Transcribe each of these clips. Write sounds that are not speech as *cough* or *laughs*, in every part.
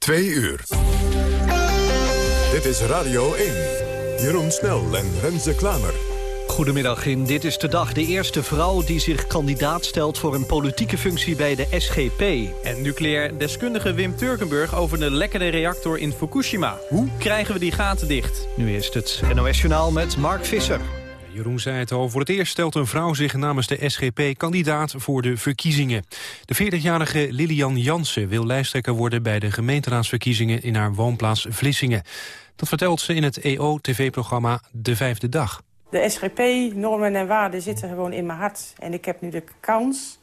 Twee uur. Dit is Radio 1. Jeroen Snel en Renze Klamer. Goedemiddag in Dit is de Dag. De eerste vrouw die zich kandidaat stelt voor een politieke functie bij de SGP. En nucleair deskundige Wim Turkenburg over de lekkende reactor in Fukushima. Hoe krijgen we die gaten dicht? Nu is het NOS Journaal met Mark Visser. Jeroen zei het al, voor het eerst stelt een vrouw zich namens de SGP kandidaat voor de verkiezingen. De 40-jarige Lilian Jansen wil lijsttrekker worden bij de gemeenteraadsverkiezingen in haar woonplaats Vlissingen. Dat vertelt ze in het EO-tv-programma De Vijfde Dag. De SGP, normen en waarden zitten gewoon in mijn hart. En ik heb nu de kans,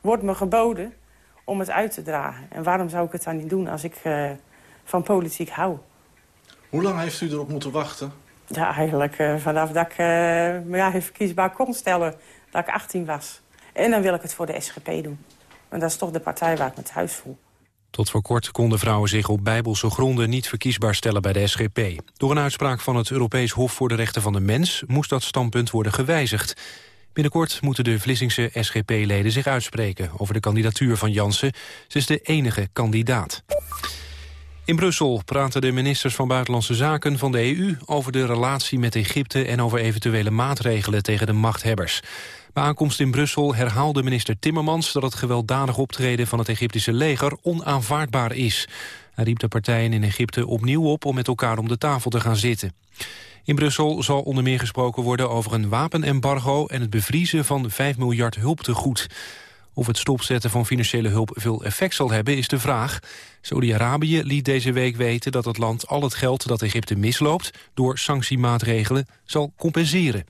wordt me geboden, om het uit te dragen. En waarom zou ik het dan niet doen als ik uh, van politiek hou? Hoe lang heeft u erop moeten wachten? Ja, eigenlijk uh, vanaf dat ik uh, me ja, verkiesbaar kon stellen dat ik 18 was. En dan wil ik het voor de SGP doen. Want dat is toch de partij waar ik me thuis voel. Tot voor kort konden vrouwen zich op bijbelse gronden niet verkiesbaar stellen bij de SGP. Door een uitspraak van het Europees Hof voor de Rechten van de Mens moest dat standpunt worden gewijzigd. Binnenkort moeten de Vlissingse SGP-leden zich uitspreken over de kandidatuur van Jansen. Ze is de enige kandidaat. In Brussel praten de ministers van Buitenlandse Zaken van de EU... over de relatie met Egypte en over eventuele maatregelen tegen de machthebbers. Bij aankomst in Brussel herhaalde minister Timmermans... dat het gewelddadig optreden van het Egyptische leger onaanvaardbaar is. Hij riep de partijen in Egypte opnieuw op om met elkaar om de tafel te gaan zitten. In Brussel zal onder meer gesproken worden over een wapenembargo... en het bevriezen van 5 miljard hulptegoed. Of het stopzetten van financiële hulp veel effect zal hebben is de vraag. Saudi-Arabië liet deze week weten dat het land al het geld dat Egypte misloopt... door sanctiemaatregelen zal compenseren.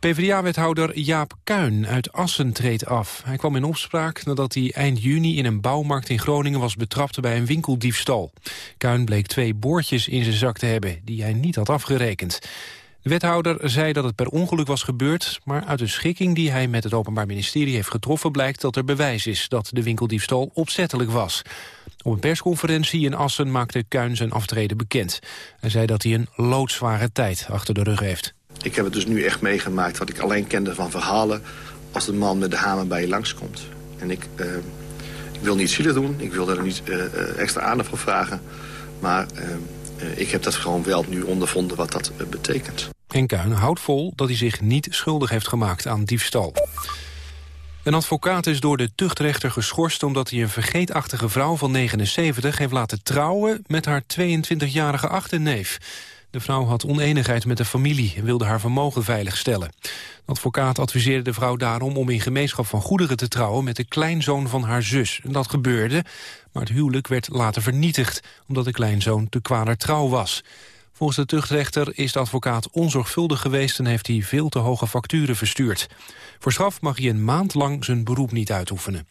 PvdA-wethouder Jaap Kuin uit Assen treedt af. Hij kwam in opspraak nadat hij eind juni in een bouwmarkt in Groningen was betrapt bij een winkeldiefstal. Kuin bleek twee boordjes in zijn zak te hebben die hij niet had afgerekend. De wethouder zei dat het per ongeluk was gebeurd... maar uit een schikking die hij met het Openbaar Ministerie heeft getroffen... blijkt dat er bewijs is dat de winkeldiefstal opzettelijk was. Op een persconferentie in Assen maakte Kuin zijn aftreden bekend. Hij zei dat hij een loodzware tijd achter de rug heeft. Ik heb het dus nu echt meegemaakt wat ik alleen kende van verhalen... als de man met de hamer bij je langskomt. En ik, uh, ik wil niet zielig doen, ik wil er niet uh, extra aandacht voor vragen... maar ik heb dat gewoon wel nu ondervonden wat dat betekent. En Kuin houdt vol dat hij zich niet schuldig heeft gemaakt aan diefstal. Een advocaat is door de tuchtrechter geschorst... omdat hij een vergeetachtige vrouw van 79 heeft laten trouwen... met haar 22-jarige achterneef. De vrouw had oneenigheid met de familie en wilde haar vermogen veiligstellen. De advocaat adviseerde de vrouw daarom om in gemeenschap van goederen te trouwen... met de kleinzoon van haar zus. En dat gebeurde, maar het huwelijk werd later vernietigd... omdat de kleinzoon te kwader trouw was. Volgens de tuchtrechter is de advocaat onzorgvuldig geweest... en heeft hij veel te hoge facturen verstuurd. Voor straf mag hij een maand lang zijn beroep niet uitoefenen.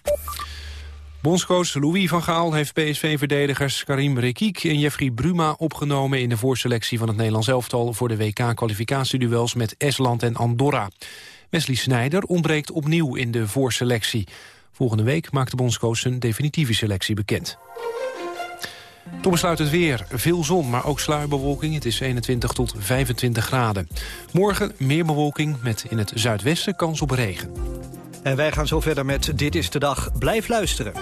Bondscoach Louis van Gaal heeft PSV-verdedigers Karim Rekiek en Jeffrey Bruma opgenomen in de voorselectie van het Nederlands elftal voor de WK-kwalificatieduels met Estland en Andorra. Wesley Sneijder ontbreekt opnieuw in de voorselectie. Volgende week maakt de bondscoach zijn definitieve selectie bekend. Toen besluit het weer. Veel zon, maar ook sluierbewolking. Het is 21 tot 25 graden. Morgen meer bewolking met in het zuidwesten kans op regen. En wij gaan zo verder met Dit is de Dag. Blijf luisteren.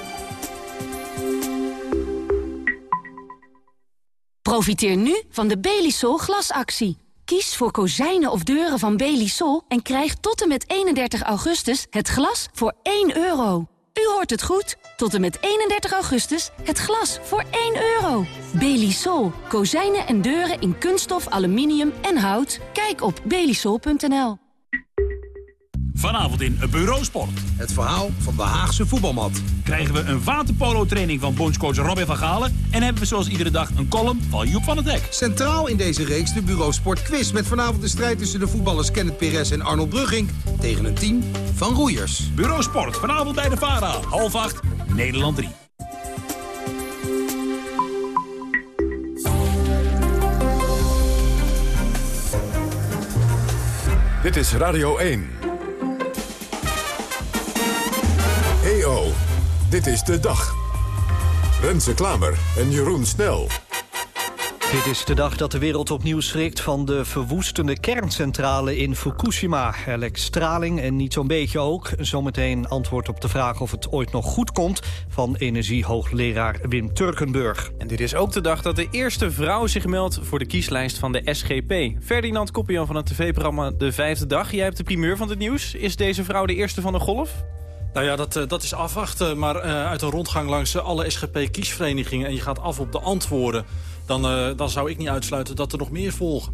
Profiteer nu van de Belisol glasactie. Kies voor kozijnen of deuren van Belisol en krijg tot en met 31 augustus het glas voor 1 euro. U hoort het goed. Tot en met 31 augustus het glas voor 1 euro. Belisol. Kozijnen en deuren in kunststof, aluminium en hout. Kijk op belisol.nl. Vanavond in Bureausport. Het verhaal van de Haagse voetbalmat. Krijgen we een waterpolo-training van bondscoach Robin van Galen... en hebben we zoals iedere dag een column van Joep van het Dek. Centraal in deze reeks de Bureausport quiz... met vanavond de strijd tussen de voetballers Kenneth Perez en Arnold Brugging... tegen een team van roeiers. Bureausport, vanavond bij de VARA. Half acht, Nederland 3. Dit is Radio 1. Dit is de dag. Renze Klamer en Jeroen Snel. Dit is de dag dat de wereld opnieuw schrikt van de verwoestende kerncentrale in Fukushima. Er lekt straling en niet zo'n beetje ook. Zometeen antwoord op de vraag of het ooit nog goed komt... van energiehoogleraar Wim Turkenburg. En dit is ook de dag dat de eerste vrouw zich meldt voor de kieslijst van de SGP. Ferdinand Koppian van het tv-programma De Vijfde Dag. Jij hebt de primeur van het nieuws. Is deze vrouw de eerste van de golf? Nou ja, dat, eh, dat is afwachten. Maar uh, uit een rondgang langs alle SGP-kiesverenigingen... en je gaat af op de antwoorden... Dan, uh, dan zou ik niet uitsluiten dat er nog meer volgen.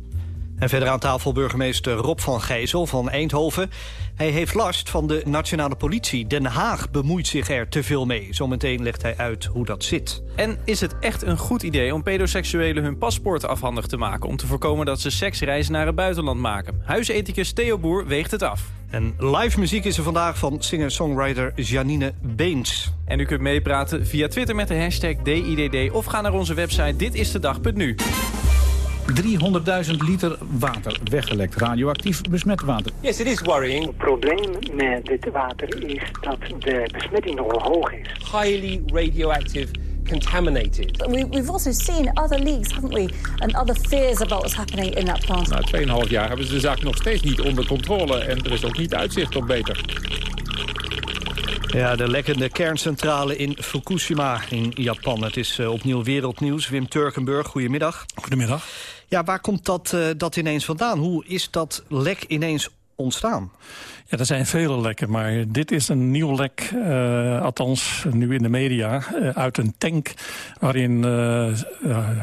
En verder aan tafel burgemeester Rob van Gijzel van Eindhoven. Hij heeft last van de nationale politie. Den Haag bemoeit zich er te veel mee. Zometeen legt hij uit hoe dat zit. En is het echt een goed idee om pedoseksuelen hun paspoort afhandig te maken... om te voorkomen dat ze seksreizen naar het buitenland maken? Huisethicus Theo Boer weegt het af. En live muziek is er vandaag van singer-songwriter Janine Beens. En u kunt meepraten via Twitter met de hashtag DIDD... of ga naar onze website ditistedag.nu. 300.000 liter water weggelekt, radioactief besmet water. Yes, it is worrying. Het probleem met dit water is dat de besmetting nogal hoog is. Highly radioactive contaminated. We, we've also seen other leaks, haven't we? And other fears about what's happening in that plant. Na 2,5 jaar hebben ze de zaak nog steeds niet onder controle en er is ook niet uitzicht op beter. Ja, de lekkende kerncentrale in Fukushima in Japan. Het is uh, opnieuw wereldnieuws. Wim Turkenburg, goedemiddag. Goedemiddag. Ja, waar komt dat, uh, dat ineens vandaan? Hoe is dat lek ineens ontstaan? Ja, er zijn vele lekken, maar dit is een nieuw lek, uh, althans nu in de media, uh, uit een tank waarin uh,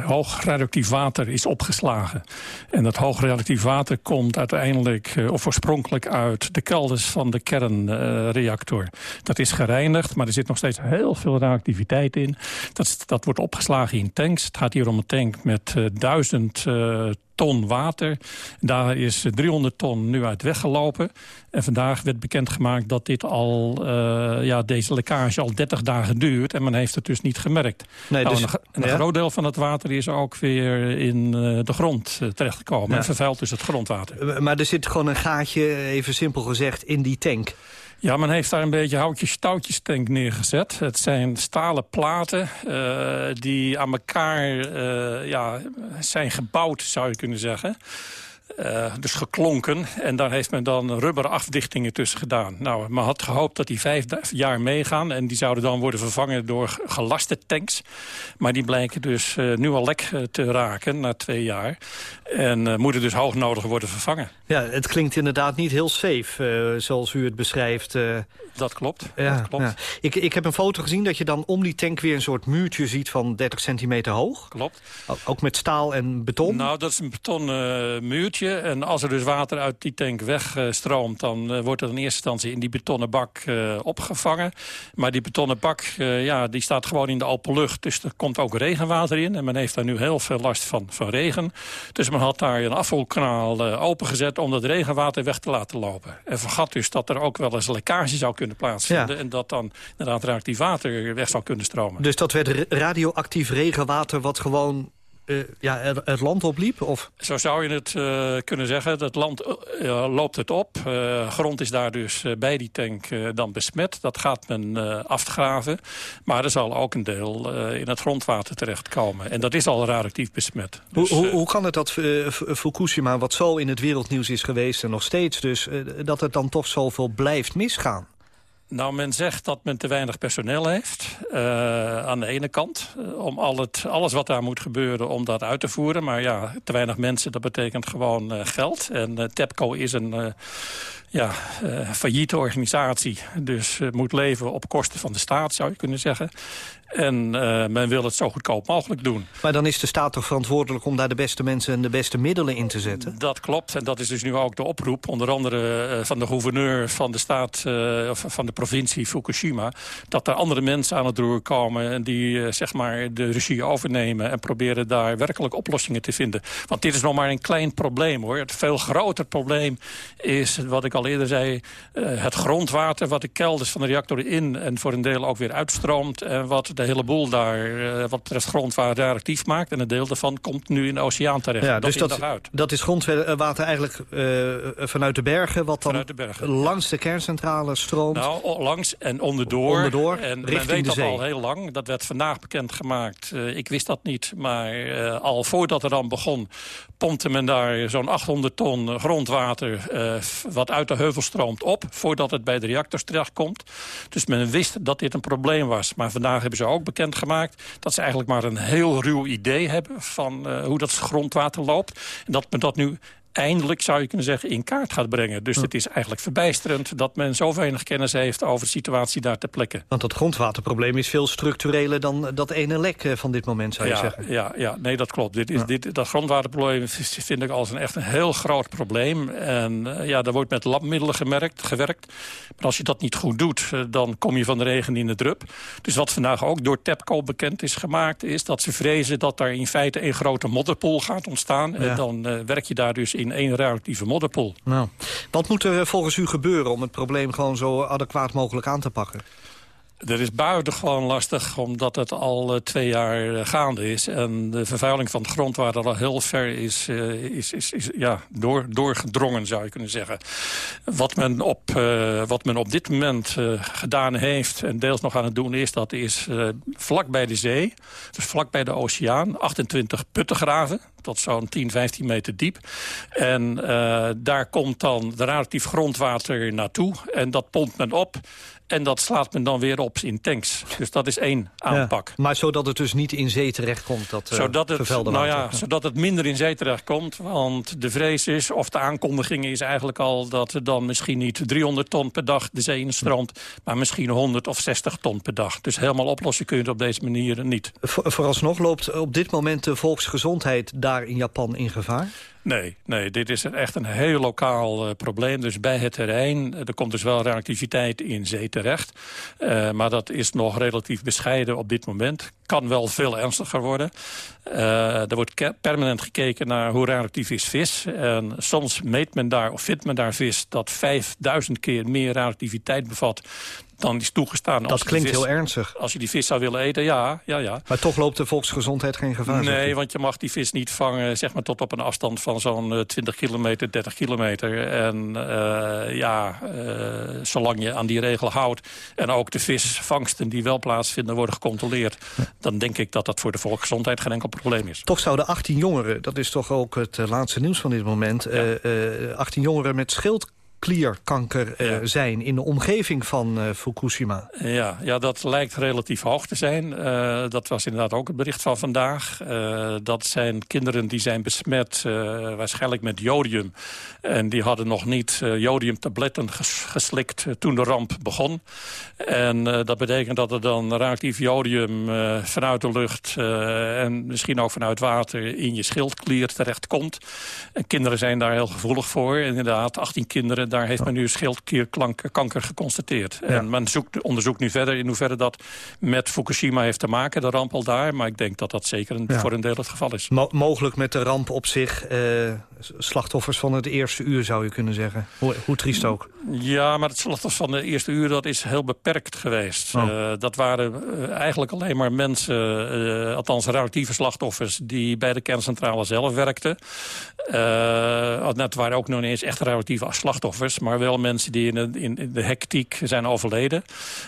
hoog radioactief water is opgeslagen. En dat hoog radioactief water komt uiteindelijk, of oorspronkelijk uit de kelders van de kernreactor. dat is gereinigd, maar er zit nog steeds heel veel radioactiviteit in. Dat, dat wordt opgeslagen in tanks. Het gaat hier om een tank met duizend ton water. Daar is 300 ton nu uit weggelopen. En vandaag werd bekendgemaakt dat dit al, uh, ja, deze lekkage al 30 dagen duurt. En men heeft het dus niet gemerkt. Nee, nou, dus, een, een ja? groot deel van het water is ook weer in uh, de grond uh, terechtgekomen. Ja. En vervuilt dus het grondwater. Maar er zit gewoon een gaatje, even simpel gezegd, in die tank. Ja, men heeft daar een beetje houtjes-touwtjes tank neergezet. Het zijn stalen platen uh, die aan elkaar uh, ja, zijn gebouwd, zou je kunnen zeggen. Uh, dus geklonken. En daar heeft men dan rubber afdichtingen tussen gedaan. Nou, men had gehoopt dat die vijf jaar meegaan. En die zouden dan worden vervangen door gelaste tanks. Maar die blijken dus uh, nu al lek te raken na twee jaar. En uh, moeten dus hoog nodig worden vervangen. Ja, het klinkt inderdaad niet heel safe, zoals u het beschrijft. Dat klopt. Ja, dat klopt. Ja. Ik, ik heb een foto gezien dat je dan om die tank weer een soort muurtje ziet van 30 centimeter hoog. Klopt. Ook met staal en beton? Nou, dat is een betonnen muurtje. En als er dus water uit die tank wegstroomt... dan uh, wordt het in eerste instantie in die betonnen bak uh, opgevangen. Maar die betonnen bak uh, ja, die staat gewoon in de open lucht. Dus er komt ook regenwater in. En men heeft daar nu heel veel last van, van regen. Dus men had daar een afvoerkanaal opengezet... om dat regenwater weg te laten lopen. En vergat dus dat er ook wel eens lekkage zou kunnen plaatsvinden. Ja. En dat dan inderdaad radioactief water weg zou kunnen stromen. Dus dat werd radioactief regenwater wat gewoon uh, ja, het land opliep? Of? Zo zou je het uh, kunnen zeggen. Het land uh, loopt het op. grond is daar dus bij die tank dan besmet. Dat gaat men afgraven. Maar er zal ook een deel in het grondwater terechtkomen. En dat is al radioactief besmet. Dus, hoe, hoe, hoe, kan het dat Fukushima, wat zo in het wereldnieuws is geweest... en nog steeds dus, dat het dan toch zoveel blijft misgaan? Nou, men zegt dat men te weinig personeel heeft. Uh, aan de ene kant. Uh, om al het, alles wat daar moet gebeuren om dat uit te voeren. Maar ja, te weinig mensen, dat betekent gewoon uh, geld. En TEPCO is een ja, failliete organisatie. Dus moet leven op kosten van de staat, zou je kunnen zeggen. En uh, men wil het zo goedkoop mogelijk doen. Maar dan is de staat toch verantwoordelijk om daar de beste mensen en de beste middelen in te zetten? Dat klopt. En dat is dus nu ook de oproep. Onder andere van de gouverneur van de staat, of van de provincie Fukushima. Dat er andere mensen aan het roer komen. En die zeg maar de regie overnemen. En proberen daar werkelijk oplossingen te vinden. Want dit is nog maar een klein probleem hoor. Het veel groter probleem is, wat ik al eerder zei. het grondwater wat de kelders van de reactor in. En voor een deel ook weer uitstroomt. En wat de hele boel daar uh, wat betreft grondwater actief maakt. En een deel daarvan komt nu in de oceaan terecht. Ja, dus dat, uit. dat is grondwater eigenlijk uh, vanuit de bergen... wat dan de bergen, langs de kerncentrale stroomt. Nou, langs en onderdoor. Onderdoor, en men richting weet de dat al heel lang. Dat werd vandaag bekendgemaakt. Uh, ik wist dat niet, maar uh, al voordat de ramp begon... pompte men daar zo'n 800 ton grondwater... Wat uit de heuvel stroomt op, voordat het bij de reactors terechtkomt. Dus men wist dat dit een probleem was. Maar vandaag hebben ze ook bekendgemaakt... dat ze eigenlijk maar een heel ruw idee hebben... van hoe dat grondwater loopt. En dat men dat nu eindelijk, zou je kunnen zeggen, in kaart gaat brengen. Dus het is eigenlijk verbijsterend dat men zo weinig kennis heeft... over de situatie daar ter plekke. Want dat grondwaterprobleem is veel structureler dan dat ene lek eh, van dit moment, zou je ja, zeggen. Ja, ja, nee, dat klopt. Dit is, Ja. dit, dat grondwaterprobleem vind ik als een echt een heel groot probleem. En eh, ja, daar wordt met labmiddelen gemerkt, gewerkt. Maar als je dat niet goed doet, eh, dan kom je van de regen in de drup. Dus wat vandaag ook door TEPCO bekend is gemaakt... is dat ze vrezen dat daar in feite een grote modderpoel gaat ontstaan. En dan werk je daar dus in één radioactieve modderpoel. Nou, wat moet er volgens u gebeuren om het probleem gewoon zo adequaat mogelijk aan te pakken? Er is buitengewoon lastig, omdat het al eh, twee jaar eh, gaande is. En de vervuiling van het grondwater al heel ver is, eh, is, is, is ja, door, doorgedrongen, zou je kunnen zeggen. Wat men op, wat men op dit moment gedaan heeft, en deels nog aan het doen is... dat is vlak bij de zee, dus vlak bij de oceaan, 28 putten graven tot zo'n 10, 15 meter diep. En daar komt dan radioactief grondwater naartoe. En dat pompt men op. En dat slaat men dan weer op in tanks. Dus dat is één aanpak. Ja, maar zodat het dus niet in zee terechtkomt, dat eh, zodat, het, nou water. ja, zodat het minder in zee terechtkomt. Want de vrees is, of de aankondiging is eigenlijk al... dat er dan misschien niet 300 ton per dag de zee instroomt... maar misschien 100 of 60 ton per dag. Dus helemaal oplossen kun je het op deze manier niet. Vo- Vooralsnog loopt op dit moment de volksgezondheid daar in Japan in gevaar? Nee, nee, dit is echt een heel lokaal eh, probleem. Dus bij het terrein, eh, er komt dus wel radioactiviteit in zee terecht. Eh, maar dat is nog relatief bescheiden op dit moment. Kan wel veel ernstiger worden. Eh, er wordt permanent gekeken naar hoe radioactief is vis. En soms meet men daar, of vindt men daar vis... dat 5000 keer meer radioactiviteit bevat dan is toegestaan. Dat klinkt vis- heel ernstig. Als je die vis zou willen eten, ja, ja, ja. Maar toch loopt de volksgezondheid geen gevaar? Nee, want je mag die vis niet vangen zeg maar, tot op een afstand van zo'n eh, 20 kilometer, 30 kilometer. En eh, ja, eh, zolang je aan die regel houdt... en ook de visvangsten die wel plaatsvinden worden gecontroleerd... dan denk ik dat dat voor de volksgezondheid geen enkel probleem is. Toch zouden 18 jongeren, dat is toch ook het eh, laatste nieuws van dit moment... eh, eh, 18 jongeren met schildklierkanker eh, zijn in de omgeving van eh, Fukushima. Ja, ja, dat lijkt relatief hoog te zijn. Eh, dat was inderdaad ook het bericht van vandaag. Dat zijn kinderen die zijn besmet waarschijnlijk met jodium. En die hadden nog niet jodiumtabletten ges- geslikt toen de ramp begon. En dat betekent dat er dan radioactief jodium vanuit de lucht... en misschien ook vanuit water in je schildklier terechtkomt. En kinderen zijn daar heel gevoelig voor. Inderdaad, 18 kinderen, daar heeft men nu schildklierkanker geconstateerd. En men zoekt, onderzoekt nu verder in hoeverre dat met Fukushima heeft te maken, de ramp al daar. Maar ik denk dat dat zeker een, Ja. voor een deel het geval is. Mo- mogelijk met de ramp op zich eh, slachtoffers van het eerste uur, zou je kunnen zeggen. Hoe, hoe triest ook. Ja, maar het slachtoffers van de eerste uur dat is heel beperkt geweest. Oh. Eh, dat waren eh, eigenlijk alleen maar mensen, althans radioactieve slachtoffers... die bij de kerncentrale zelf werkten. Net waren ook nog eens echt radioactieve slachtoffers... maar wel mensen die in de, in in de hectiek zijn overleden.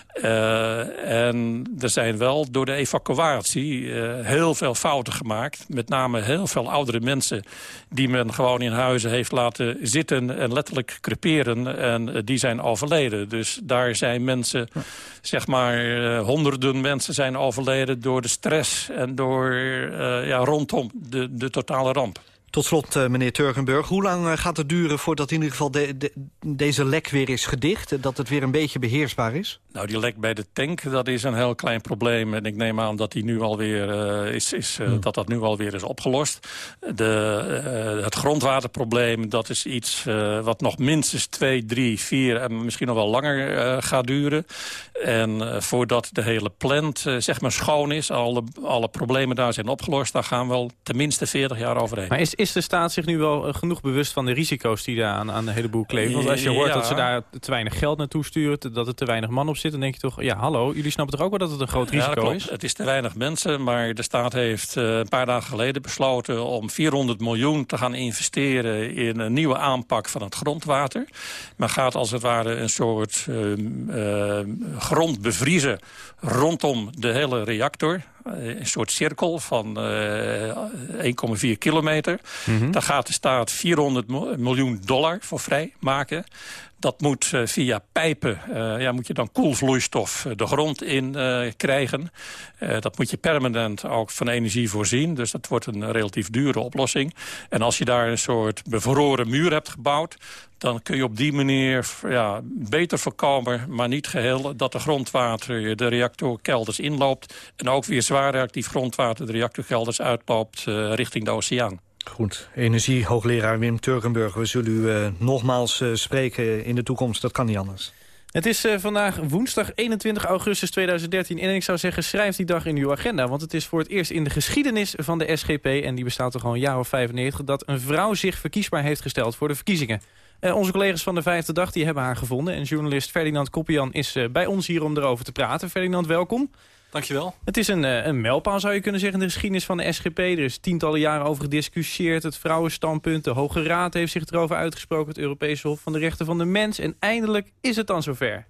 Eh, en er zijn wel door de evacuatie eh, heel veel fouten gemaakt. Met name heel veel oudere mensen die men gewoon in huizen heeft laten zitten... en letterlijk creperen en eh, die zijn overleden. Dus daar zijn mensen, zeg maar honderden mensen zijn overleden... door de stress en door ja, rondom de, de totale ramp. Tot slot, eh, meneer Turgenburg, hoe lang eh, gaat het duren voordat in ieder geval de, de- deze lek weer is gedicht? Dat het weer een beetje beheersbaar is? Nou, die lek bij de tank, dat is een heel klein probleem. En ik neem aan dat, die nu alweer, eh is, is, eh, dat dat nu alweer is opgelost. De, eh, het grondwaterprobleem, dat is iets eh, wat nog minstens twee, drie, vier... en misschien nog wel langer eh, gaat duren. En eh, voordat de hele plant zeg maar schoon is, alle, alle problemen daar zijn opgelost... daar gaan wel tenminste 40 jaar overheen. Maar is, Is de staat zich nu wel eh, genoeg bewust van de risico's die daar aan, aan een heleboel kleven? Want als je hoort Ja. dat ze daar te weinig geld naartoe sturen... dat er te weinig man op zit, dan denk je toch... ja, hallo, jullie snappen toch ook wel dat het een groot Ja, dat risico klopt. is? Het is te weinig mensen, maar de staat heeft eh, een paar dagen geleden besloten... om 400 miljoen te gaan investeren in een nieuwe aanpak van het grondwater. Men gaat als het ware een soort ehm, grond bevriezen rondom de hele reactor. Eh, Een soort cirkel van eh 1,4 kilometer. Daar gaat de staat 400 mil- miljoen dollar voor vrijmaken. Dat moet eh, via pijpen, eh, ja, moet je dan koelvloeistof eh, de grond in krijgen. Dat moet je permanent ook van energie voorzien. Dus dat wordt een relatief dure oplossing. En als je daar een soort bevroren muur hebt gebouwd... dan kun je op die manier ja, beter voorkomen, maar niet geheel... dat de grondwater de reactorkelders inloopt... en ook weer zwaar reactief grondwater de reactorkelders uitloopt richting de oceaan. Goed, energiehoogleraar Wim Turkenburg. We zullen u eh, nogmaals eh, spreken in de toekomst. Dat kan niet anders. Het is eh, vandaag woensdag 21 augustus 2013. En ik zou zeggen, schrijf die dag in uw agenda. Want het is voor het eerst in de geschiedenis van de SGP... en die bestaat toch al een jaar of 95... dat een vrouw zich verkiesbaar heeft gesteld voor de verkiezingen. Onze collega's van de Vijfde Dag die hebben haar gevonden. En journalist Ferdinand Koppian is bij ons hier om erover te praten. Ferdinand, welkom. Dankjewel. Het is een, eh, een mijlpaal, zou je kunnen zeggen, in de geschiedenis van de SGP. Er is tientallen jaren over gediscussieerd. Het vrouwenstandpunt, de Hoge Raad heeft zich erover uitgesproken. Het Europese Hof van de Rechten van de Mens. En eindelijk is het dan zover.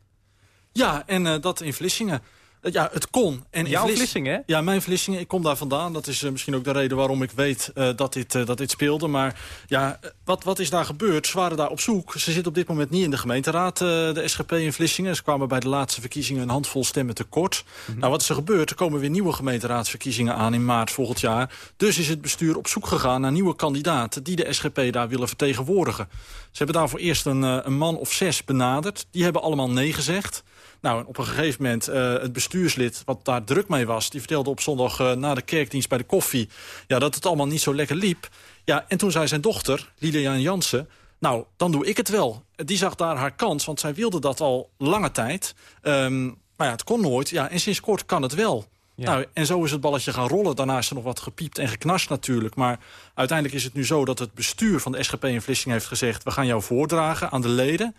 Ja, en eh, dat in Vlissingen. Eh, ja, het kon. En in Jouw Vliss- Vlissingen, hè? Ja, mijn Vlissingen. Ik kom daar vandaan. Dat is eh, misschien ook de reden waarom ik weet eh, dat, dit, dat dit speelde. Maar ja, wat, wat is daar gebeurd? Ze waren daar op zoek. Ze zitten op dit moment niet in de gemeenteraad, de SGP in Vlissingen. Ze kwamen bij de laatste verkiezingen een handvol stemmen tekort. Nou, wat is er gebeurd? Er komen weer nieuwe gemeenteraadsverkiezingen aan in maart volgend jaar. Dus is het bestuur op zoek gegaan naar nieuwe kandidaten... die de SGP daar willen vertegenwoordigen. Ze hebben daarvoor eerst een, een man of zes benaderd. Die hebben allemaal nee gezegd. Nou, op een gegeven moment, eh, het bestuurslid wat daar druk mee was... die vertelde op zondag eh, na de kerkdienst bij de koffie... Ja, dat het allemaal niet zo lekker liep. Ja, en toen zei zijn dochter, Lilian Jansen... nou, dan doe ik het wel. Die zag daar haar kans, want zij wilde dat al lange tijd. Ehm, maar ja, het kon nooit. Ja, en sinds kort kan het wel. Ja. Nou, en zo is het balletje gaan rollen. Daarna is er nog wat gepiept en geknast natuurlijk. Maar uiteindelijk is het nu zo dat het bestuur van de SGP in Vlissingen heeft gezegd... we gaan jou voordragen aan de leden.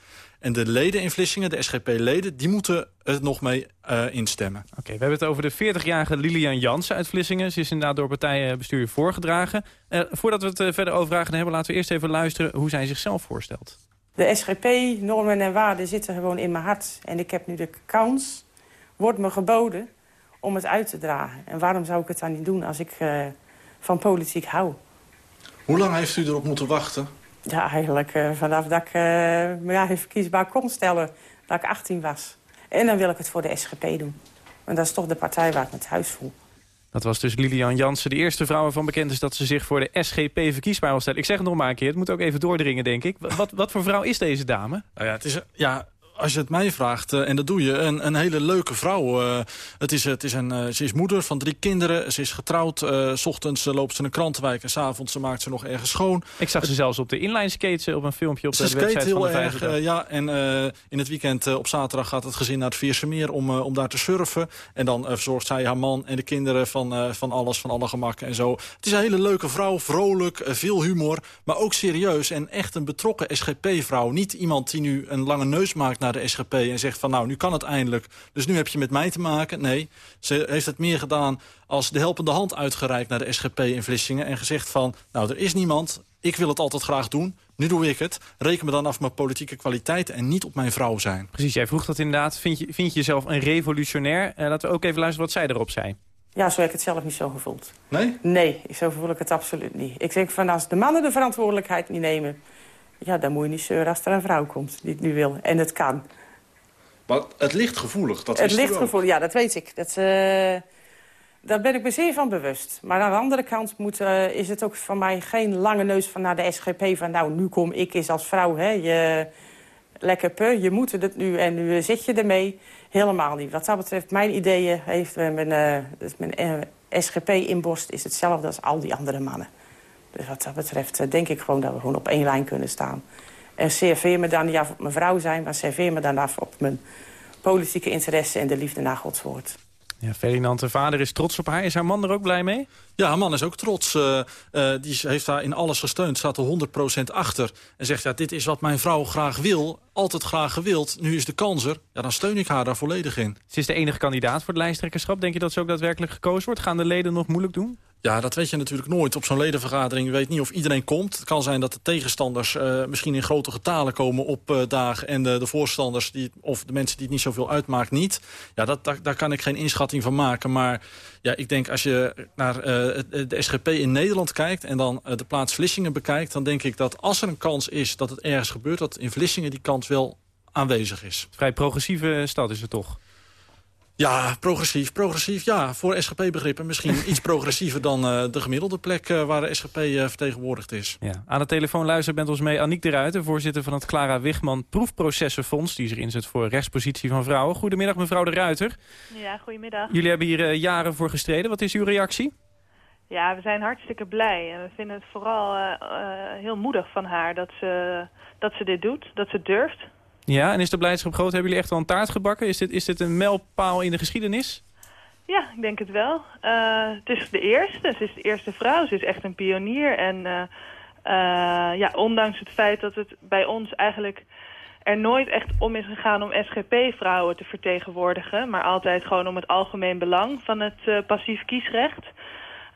En de leden in Vlissingen, de SGP-leden... die moeten het nog mee eh, instemmen. Oké, we hebben het over de 40-jarige Lilian Jansen uit Vlissingen. Ze is inderdaad door partijenbestuur voorgedragen. Eh, voordat we het eh, verder over haar gaan hebben... laten we eerst even luisteren hoe zij zichzelf voorstelt. De SGP-normen en waarden zitten gewoon in mijn hart. En ik heb nu de kans, wordt me geboden, om het uit te dragen. En waarom zou ik het dan niet doen als ik eh, van politiek hou? Hoe lang heeft u erop moeten wachten? Ja, eigenlijk eh, vanaf dat ik eh, me ja, verkiesbaar kon stellen, dat ik 18 was. En dan wil ik het voor de SGP doen. Want dat is toch de partij waar ik me thuis voel. Dat was dus Lilian Jansen, de eerste vrouw waarvan bekend is... dat ze zich voor de SGP verkiesbaar wil stellen. Ik zeg het nog maar een keer, het moet ook even doordringen, denk ik. Wat, wat voor vrouw is deze dame? Nou ja, het is, ja, als je het mij vraagt, eh, en dat doe je, een, een hele leuke vrouw. Eh, het is, het is een, eh, ze is moeder van drie kinderen, ze is getrouwd. eh, s ochtends loopt ze een krantenwijk en s'avonds maakt ze nog ergens schoon. Ik zag ze zelfs op de inline skaten op een filmpje op Ze de skate website van heel de erg, Dag. ja. En in het weekend op zaterdag gaat het gezin naar het Viersemeer om, om daar te surfen. En dan verzorgt zij haar man en de kinderen van, van alles, van alle gemakken en zo. Het is een hele leuke vrouw, vrolijk, veel humor, maar ook serieus. En echt een betrokken SGP-vrouw. Niet iemand die nu een lange neus maakt naar de SGP en zegt van nou, nu kan het eindelijk. Dus nu heb je met mij te maken. Nee, ze heeft het meer gedaan als de helpende hand uitgereikt naar de SGP in Vlissingen. En gezegd van nou, er is niemand, ik wil het altijd graag doen. Nu doe ik het. Reken me dan af mijn politieke kwaliteiten en niet op mijn vrouw zijn. Precies, jij vroeg dat inderdaad. Vind je, vind je jezelf een revolutionair? Eh, laten we ook even luisteren wat zij erop zei. Ja, zo heb ik het zelf niet zo gevoeld. Nee? Nee, zo voel ik het absoluut niet. Ik denk van als de mannen de verantwoordelijkheid niet nemen... ja, dan moet je niet zeuren als er een vrouw komt die het nu wil. En het kan. Maar het ligt gevoelig, dat het u ligt gevoelig, ja, dat weet ik. Dat, eh, daar ben ik me zeer van bewust. Maar aan de andere kant moet, eh, is het ook van mij geen lange neus van naar de SGP... van nou, nu kom ik eens als vrouw, hè, je, lekker pu, je moet het nu en nu zit je ermee. Helemaal niet. Wat dat betreft, mijn ideeën heeft eh, mijn, eh, dus mijn eh, SGP-inborst... is hetzelfde als al die andere mannen. Dus wat dat betreft eh, denk ik gewoon dat we gewoon op één lijn kunnen staan. En serveer me dan niet af op mijn vrouw zijn... maar serveer me dan af op mijn politieke interesse en de liefde naar Gods woord. Ja, Ferdinand, de vader is trots op haar. Is haar man er ook blij mee? Ja, haar man is ook trots. Uh, uh, die heeft haar in alles gesteund, staat er 100% achter. En zegt, ja, dit is wat mijn vrouw graag wil. Altijd graag gewild. Nu is de kans er. Ja, dan steun ik haar daar volledig in. Ze is de enige kandidaat voor het lijsttrekkerschap. Denk je dat ze ook daadwerkelijk gekozen wordt? Gaan de leden nog moeilijk doen? Ja, dat weet je natuurlijk nooit op zo'n ledenvergadering. Je weet niet of iedereen komt. Het kan zijn dat de tegenstanders uh, misschien in grote getalen komen op uh, dagen... en de, de voorstanders die, of de mensen die het niet zoveel uitmaakt niet. Ja, dat, daar, kan ik geen inschatting van maken. Maar ja, ik denk als je naar uh, de SGP in Nederland kijkt... en dan de plaats Vlissingen bekijkt... dan denk ik dat als er een kans is dat het ergens gebeurt... dat in Vlissingen die kans wel aanwezig is. Vrij progressieve stad is het toch? Ja, progressief. Progressief, ja. Voor SGP-begrippen misschien *laughs* iets progressiever dan uh, de gemiddelde plek uh, waar de SGP uh, vertegenwoordigd is. Ja. Aan de telefoon luistert bent ons mee Aniek de Ruiter, voorzitter van het Clara Wigman Proefprocessenfonds, die zich inzet voor rechtspositie van vrouwen. Goedemiddag mevrouw de Ruiter. Ja, goedemiddag. Jullie hebben hier jaren voor gestreden. Wat is uw reactie? Ja, we zijn hartstikke blij en we vinden het vooral heel moedig van haar dat ze, dat ze dit doet, dat ze durft. Ja, en is de blijdschap groot? Hebben jullie echt wel een taart gebakken? Is dit, is dit een mijlpaal in de geschiedenis? Ja, ik denk het wel. Uh, het is de eerste. Ze is de eerste vrouw. Ze is echt een pionier. En uh, uh, ja, ondanks het feit dat het bij ons eigenlijk er nooit echt om is gegaan om SGP-vrouwen te vertegenwoordigen. Maar altijd gewoon om het algemeen belang van het passief kiesrecht.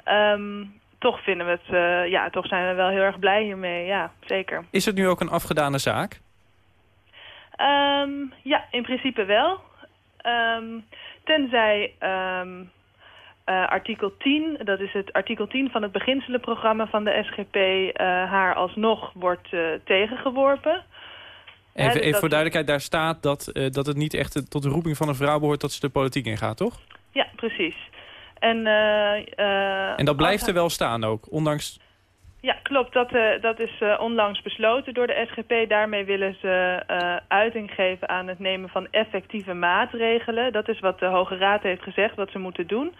Um, toch vinden we het, ja, toch zijn we wel heel erg blij hiermee. Ja, zeker. Is het nu ook een afgedane zaak? Um, ja, in principe wel. Um, tenzij um, uh, artikel 10, dat is het artikel 10 van het beginselenprogramma van de SGP, uh, haar alsnog wordt uh, tegengeworpen. Even, even dat... voor duidelijkheid, daar staat dat, dat het niet echt tot de roeping van een vrouw behoort dat ze de politiek ingaat, toch? Ja, precies. En, en dat blijft er wel staan ook, ondanks... Ja, klopt. Dat, uh, dat is uh, onlangs besloten door de SGP. Daarmee willen ze uh, uiting geven aan het nemen van effectieve maatregelen. Dat is wat de Hoge Raad heeft gezegd wat ze moeten doen.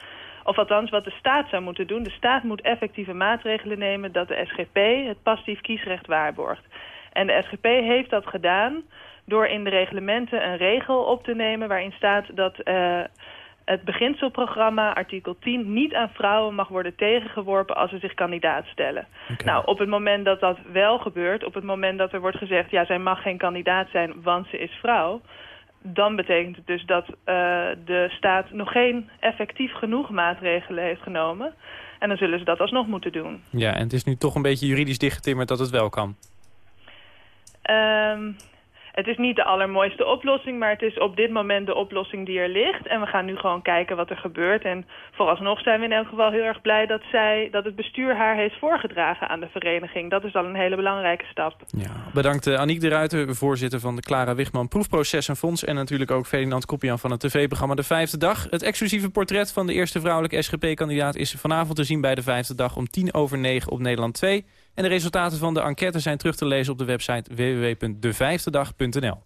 Of althans wat de staat zou moeten doen. De staat moet effectieve maatregelen nemen dat de SGP het passief kiesrecht waarborgt. En de SGP heeft dat gedaan door in de reglementen een regel op te nemen waarin staat dat het beginselprogramma, artikel 10, niet aan vrouwen mag worden tegengeworpen als ze zich kandidaat stellen. Okay. Nou, op het moment dat dat wel gebeurt, op het moment dat er wordt gezegd, ja, zij mag geen kandidaat zijn, want ze is vrouw, dan betekent het dus dat uh, de staat nog geen effectief genoeg maatregelen heeft genomen. En dan zullen ze dat alsnog moeten doen. Ja, en het is nu toch een beetje juridisch dichtgetimmerd dat het wel kan. Um, het is niet de allermooiste oplossing, maar het is op dit moment de oplossing die er ligt. En we gaan nu gewoon kijken wat er gebeurt. En vooralsnog zijn we in elk geval heel erg blij dat, zij, dat het bestuur haar heeft voorgedragen aan de vereniging. Dat is al een hele belangrijke stap. Ja, bedankt uh, Aniek de Ruiter, voorzitter van de Clara Wigman Proefprocessenfonds. En natuurlijk ook Ferdinand Koppian van het tv-programma De Vijfde Dag. Het exclusieve portret van de eerste vrouwelijke SGP-kandidaat is vanavond te zien bij De Vijfde Dag om tien over negen op Nederland 2. En de resultaten van de enquête zijn terug te lezen op de website www.devijfdedag.nl.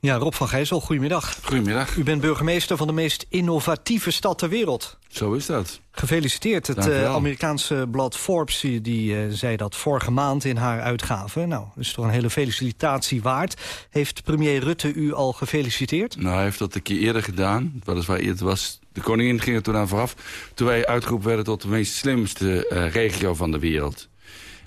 Ja, Rob van Gijzel, goedemiddag. Goedemiddag. U bent burgemeester van de meest innovatieve stad ter wereld. Zo is dat. Gefeliciteerd. Het uh, Amerikaanse blad Forbes die, uh, zei dat vorige maand in haar uitgave. Nou, dat is toch een hele felicitatie waard. Heeft premier Rutte u al gefeliciteerd? Nou, hij heeft dat een keer eerder gedaan. Weliswaar eerder was... De koningin ging er toen aan vooraf. Toen wij uitgeroepen werden tot de meest slimste uh, regio van de wereld.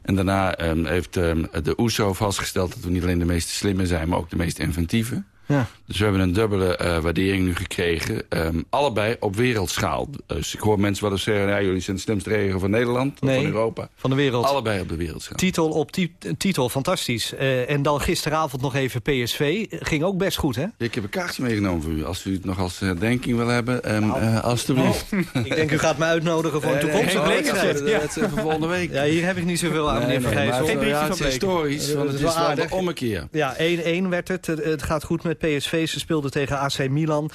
En daarna um, heeft um, de OESO vastgesteld dat we niet alleen de meest slimme zijn... maar ook de meest inventieve. Ja. Dus we hebben een dubbele uh, waardering nu gekregen. Um, allebei op wereldschaal. Dus ik hoor mensen wel eens zeggen... Ja, jullie zijn de slimste regio van Nederland nee, of van Europa. van de wereld. Allebei op de wereldschaal. Titel op titel, fantastisch. Uh, en dan gisteravond nog even PSV. Ging ook best goed, hè? Ik heb een kaartje meegenomen voor u. Als u het nog als herdenking wil hebben, um, nou, uh, alstublieft. Oh, *laughs* ik denk u gaat me uitnodigen voor een toekomstige nee, wedstrijd. Ja. Volgende week. Ja, hier heb ik niet zoveel aan, meneer Van Gijzel. Geen ja, het is historisch, want het is wel de ommekeer. Ja, 1-1 werd het. Het gaat goed met PSV. Ze speelden tegen AC Milan.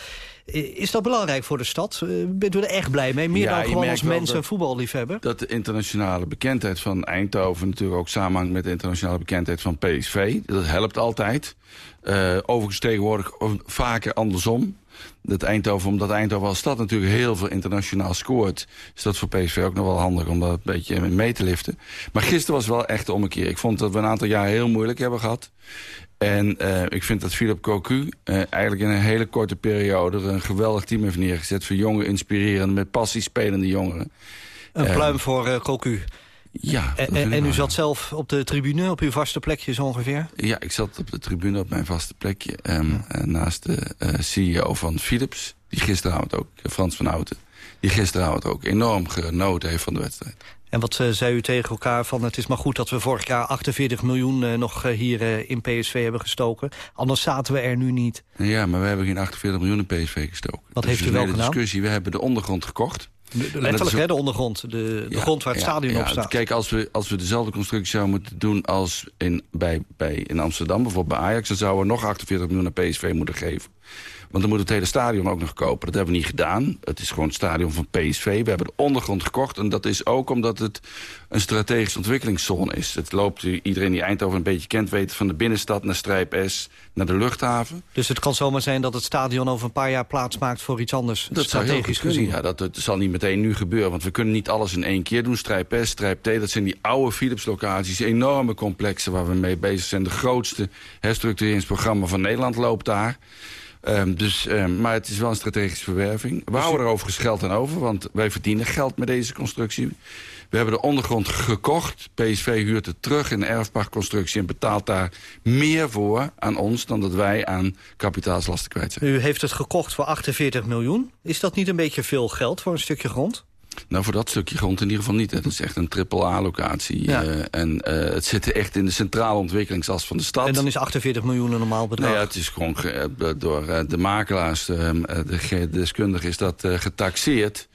Is dat belangrijk voor de stad? Bent u er echt blij mee? Meer ja, dan gewoon als mens en voetballiefhebber? Dat de internationale bekendheid van Eindhoven... natuurlijk ook samenhangt met de internationale bekendheid van PSV. Dat helpt altijd. Uh, overigens tegenwoordig vaker andersom. Dat Eindhoven, omdat Eindhoven als stad natuurlijk heel veel internationaal scoort... is dat voor PSV ook nog wel handig om dat een beetje mee te liften. Maar gisteren was wel echt de ommekeer. Ik vond dat we een aantal jaar heel moeilijk hebben gehad. En uh, ik vind dat Philip Cocu uh, eigenlijk in een hele korte periode... er een geweldig team heeft neergezet voor jonge, inspirerende, met passie spelende jongeren. Een pluim voor uh, Cocu. Ja. En, en u zat zelf op de tribune, op uw vaste plekje zo ongeveer? Ja, ik zat op de tribune op mijn vaste plekje. Um, naast de CEO van Philips, die gisteravond ook, Frans van Houten... die gisteravond ook enorm genoten heeft van de wedstrijd. En wat uh, zei u tegen elkaar van het is maar goed dat we vorig jaar 48 miljoen uh, nog uh, hier in PSV hebben gestoken. Anders zaten we er nu niet. Ja, maar we hebben geen 48 miljoen in PSV gestoken. Wat dus heeft u wel gedaan? discussie. We hebben de ondergrond gekocht. De, de letterlijk, hè, de ondergrond. De, de ja, grond waar het ja, stadion ja, op staat. Kijk, als we, als we dezelfde constructie zouden moeten doen als in, bij, bij, in Amsterdam, bijvoorbeeld bij Ajax... dan zouden we nog 48 miljoen naar PSV moeten geven. Want dan moet het hele stadion ook nog kopen. Dat hebben we niet gedaan. Het is gewoon het stadion van PSV. We hebben de ondergrond gekocht. En dat is ook omdat het een strategische ontwikkelingszone is. Het loopt, iedereen die Eindhoven een beetje kent... weet van de binnenstad naar Strijp S, naar de luchthaven. Dus het kan zomaar zijn dat het stadion over een paar jaar plaats maakt... voor iets anders, dat strategisch gezien. Ja, dat, dat zal niet meteen nu gebeuren. Want we kunnen niet alles in één keer doen. Strijp S, Strijp T, dat zijn die oude Philips-locaties. Enorme complexen waar we mee bezig zijn. De grootste herstructureringsprogramma van Nederland loopt daar. Um, dus, um, maar het is wel een strategische verwerving. We dus houden er overigens geld aan over, want wij verdienen geld met deze constructie. We hebben de ondergrond gekocht. PSV huurt het terug in de erfpachtconstructie... en betaalt daar meer voor aan ons... dan dat wij aan kapitaalslasten kwijt zijn. U heeft het gekocht voor 48 miljoen. Is dat niet een beetje veel geld voor een stukje grond? Nou, voor dat stukje grond in ieder geval niet. Het is echt een triple-A-locatie. Ja. Uh, en uh, het zit echt in de centrale ontwikkelingsas van de stad. En dan is 48 miljoen een normaal bedrag? Nee, ja, het is gewoon door uh, de makelaars, de deskundigen is dat getaxeerd.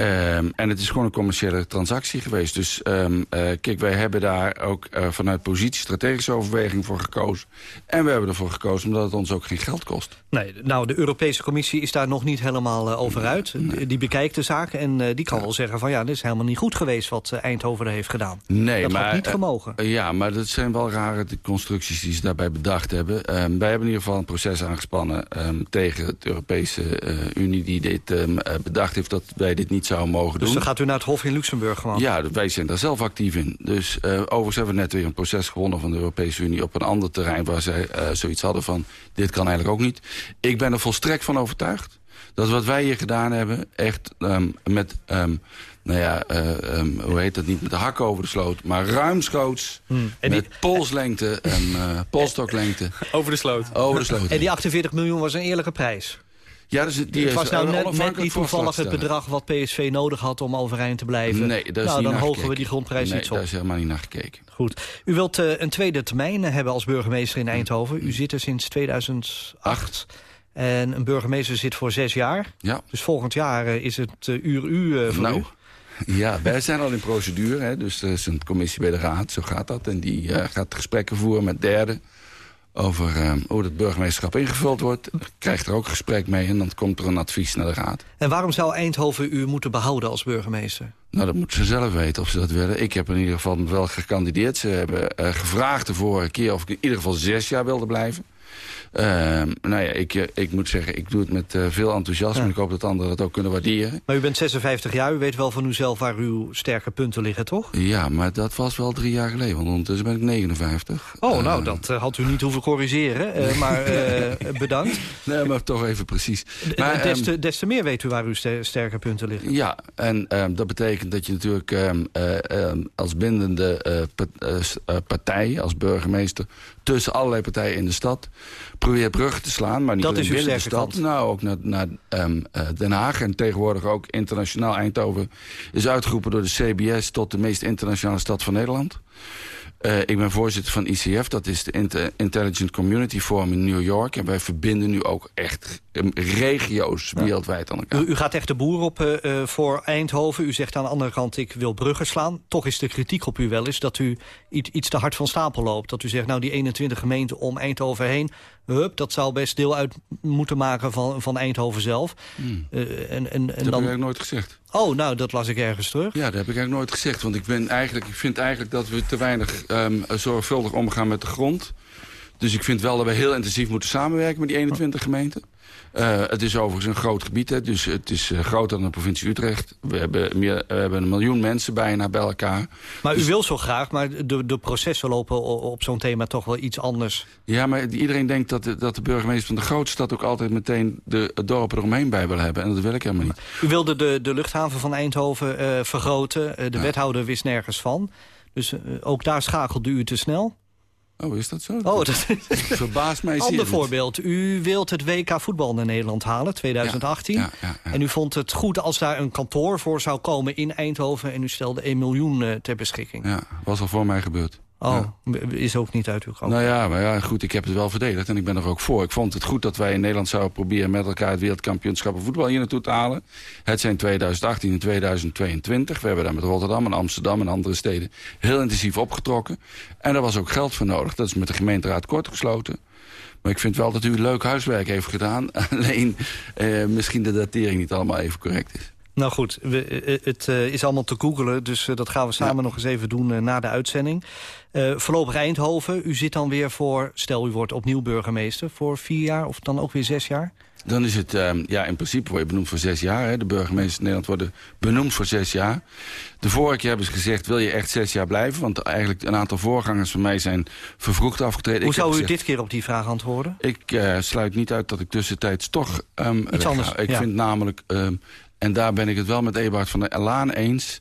Um, en het is gewoon een commerciële transactie geweest. Dus um, uh, kijk, wij hebben daar ook uh, vanuit positie strategische overweging voor gekozen. En we hebben ervoor gekozen omdat het ons ook geen geld kost. Nee, nou, de Europese Commissie is daar nog niet helemaal uh, over uit. Nee. Die bekijkt de zaak en die kan ja. wel zeggen van... ja, dit is helemaal niet goed geweest wat Eindhoven er heeft gedaan. Nee, dat maar... had niet gemogen. ja, maar dat zijn wel rare constructies die ze daarbij bedacht hebben. Um, wij hebben in ieder geval een proces aangespannen... tegen de Europese Unie die dit bedacht heeft... dat wij dit niet zouden mogen doen. Dus dan gaat u naar het Hof in Luxemburg gewoon? Ja, wij zijn daar zelf actief in. Dus uh, overigens hebben we net weer een proces gewonnen van de Europese Unie... op een ander terrein waar zij uh, zoiets hadden van... dit kan eigenlijk ook niet. Ik ben er volstrekt van overtuigd... dat wat wij hier gedaan hebben echt um, met... Um, nou ja, uh, um, hoe heet dat niet met de hakken over de sloot... maar ruimschoots, hmm. en die... met polslengte en *laughs* polstoklengte. Over de sloot. Over de sloot. En die 48 miljoen was een eerlijke prijs? Ja, dus die het was nou net, net niet toevallig het bedrag wat PSV nodig had om overeind te blijven. Nee, daar is nou, niet dan hogen gekeken. we die grondprijs nee, iets op. daar is helemaal niet naar gekeken. Goed. U wilt uh, een tweede termijn hebben als burgemeester in Eindhoven. U zit er sinds 2008. Acht. En een burgemeester zit voor zes jaar. Ja. Dus volgend jaar uh, is het uh, uur u voor nou. u. *laughs* Ja, wij zijn al in procedure. Hè, dus er is een commissie bij de raad, zo gaat dat. En die gaat gesprekken voeren met derden over uh, hoe het burgemeesterschap ingevuld wordt. Krijgt er ook een gesprek mee en dan komt er een advies naar de raad. En waarom zou Eindhoven u moeten behouden als burgemeester? Nou, dat moeten ze zelf weten of ze dat willen. Ik heb in ieder geval wel gekandideerd. Ze hebben uh, gevraagd de vorige keer of ik in ieder geval zes jaar wilde blijven. Uh, nou ja, ik, ik moet zeggen, ik doe het met uh, veel enthousiasme. Ja. Ik hoop dat anderen dat ook kunnen waarderen. Maar u bent 56 jaar, u weet wel van uzelf waar uw sterke punten liggen, toch? Ja, maar dat was wel drie jaar geleden, want ondertussen ben ik 59. Oh, nou, dat had u niet hoeven corrigeren, *laughs* maar bedankt. Nee, maar toch even precies. Maar, des, te, des te meer weet u waar uw sterke punten liggen. Ja, en um, dat betekent dat je natuurlijk um, um, als bindende partij, als burgemeester... tussen allerlei partijen in de stad probeer bruggen te slaan, maar niet dat alleen is binnen de stad. Kant. Nou, ook naar, naar um, uh, Den Haag en tegenwoordig ook internationaal Eindhoven... is uitgeroepen door de CBS tot de meest internationale stad van Nederland. Uh, ik ben voorzitter van ICF, dat is de Inter Intelligent Community Forum in New York. En wij verbinden nu ook echt um, regio's ja. wereldwijd aan elkaar. U, u, gaat echt de boer op uh, voor Eindhoven. U zegt aan de andere kant, ik wil bruggen slaan. Toch is de kritiek op u wel eens dat u iets, iets te hard van stapel loopt. Dat u zegt, nou die 21 gemeenten om Eindhoven heen... Hup, dat zou best deel uit moeten maken van, van Eindhoven zelf. Hmm. Uh, en, en, en dat dan... heb ik eigenlijk nooit gezegd. Oh, nou, dat las ik ergens terug. Ja, dat heb ik eigenlijk nooit gezegd. Want ik, ben eigenlijk, ik vind eigenlijk dat we te weinig um, zorgvuldig omgaan met de grond. Dus ik vind wel dat we heel intensief moeten samenwerken met die 21 gemeenten. Uh, het is overigens een groot gebied, hè, dus het is uh, groter dan de provincie Utrecht. We hebben, meer, we hebben een miljoen mensen bijna bij elkaar. Maar dus... u wil zo graag, maar de, de processen lopen op zo'n thema toch wel iets anders. Ja, maar iedereen denkt dat de, dat de burgemeester van de grootste stad... ook altijd meteen de, het dorp eromheen bij wil hebben. En dat wil ik helemaal niet. U wilde de, de luchthaven van Eindhoven uh, vergroten. de Ja. wethouder wist nergens van. Dus ook daar schakelde u te snel. Oh, is dat zo? Oh, dat verbaast mij *laughs* zeer. Ander voorbeeld. U wilt het WK voetbal naar Nederland halen, 2018. Ja, ja, ja. En u vond het goed als daar een kantoor voor zou komen in Eindhoven... en u stelde 1 miljoen uh, ter beschikking. Ja, was al voor mij gebeurd. Oh, is ook niet uit uw kant. Nou ja, maar ja, goed, ik heb het wel verdedigd en ik ben er ook voor. Ik vond het goed dat wij in Nederland zouden proberen met elkaar het wereldkampioenschap voetbal hier naartoe te halen. Het zijn 2018 en 2022. We hebben daar met Rotterdam en Amsterdam en andere steden heel intensief opgetrokken. En daar was ook geld voor nodig. Dat is met de gemeenteraad kort gesloten. Maar ik vind wel dat u leuk huiswerk heeft gedaan. *laughs* Alleen eh, misschien de datering niet allemaal even correct is. Nou goed, we, het uh, is allemaal te googelen, dus uh, dat gaan we samen ja. nog eens even doen uh, na de uitzending. voorlopig Eindhoven, u zit dan weer voor, stel u wordt opnieuw burgemeester... voor vier jaar of dan ook weer zes jaar? Dan is het, uh, ja, in principe word je benoemd voor zes jaar. Hè. De burgemeesters in Nederland worden benoemd voor zes jaar. De vorige keer hebben ze gezegd, wil je echt zes jaar blijven? Want eigenlijk een aantal voorgangers van mij zijn vervroegd afgetreden. Hoe ik zou u gezegd, dit keer op die vraag antwoorden? Ik sluit niet uit dat ik tussentijds toch um, Iets anders, Ik ja. vind namelijk... Um, en daar ben ik het wel met Eberhard van der Elaan eens.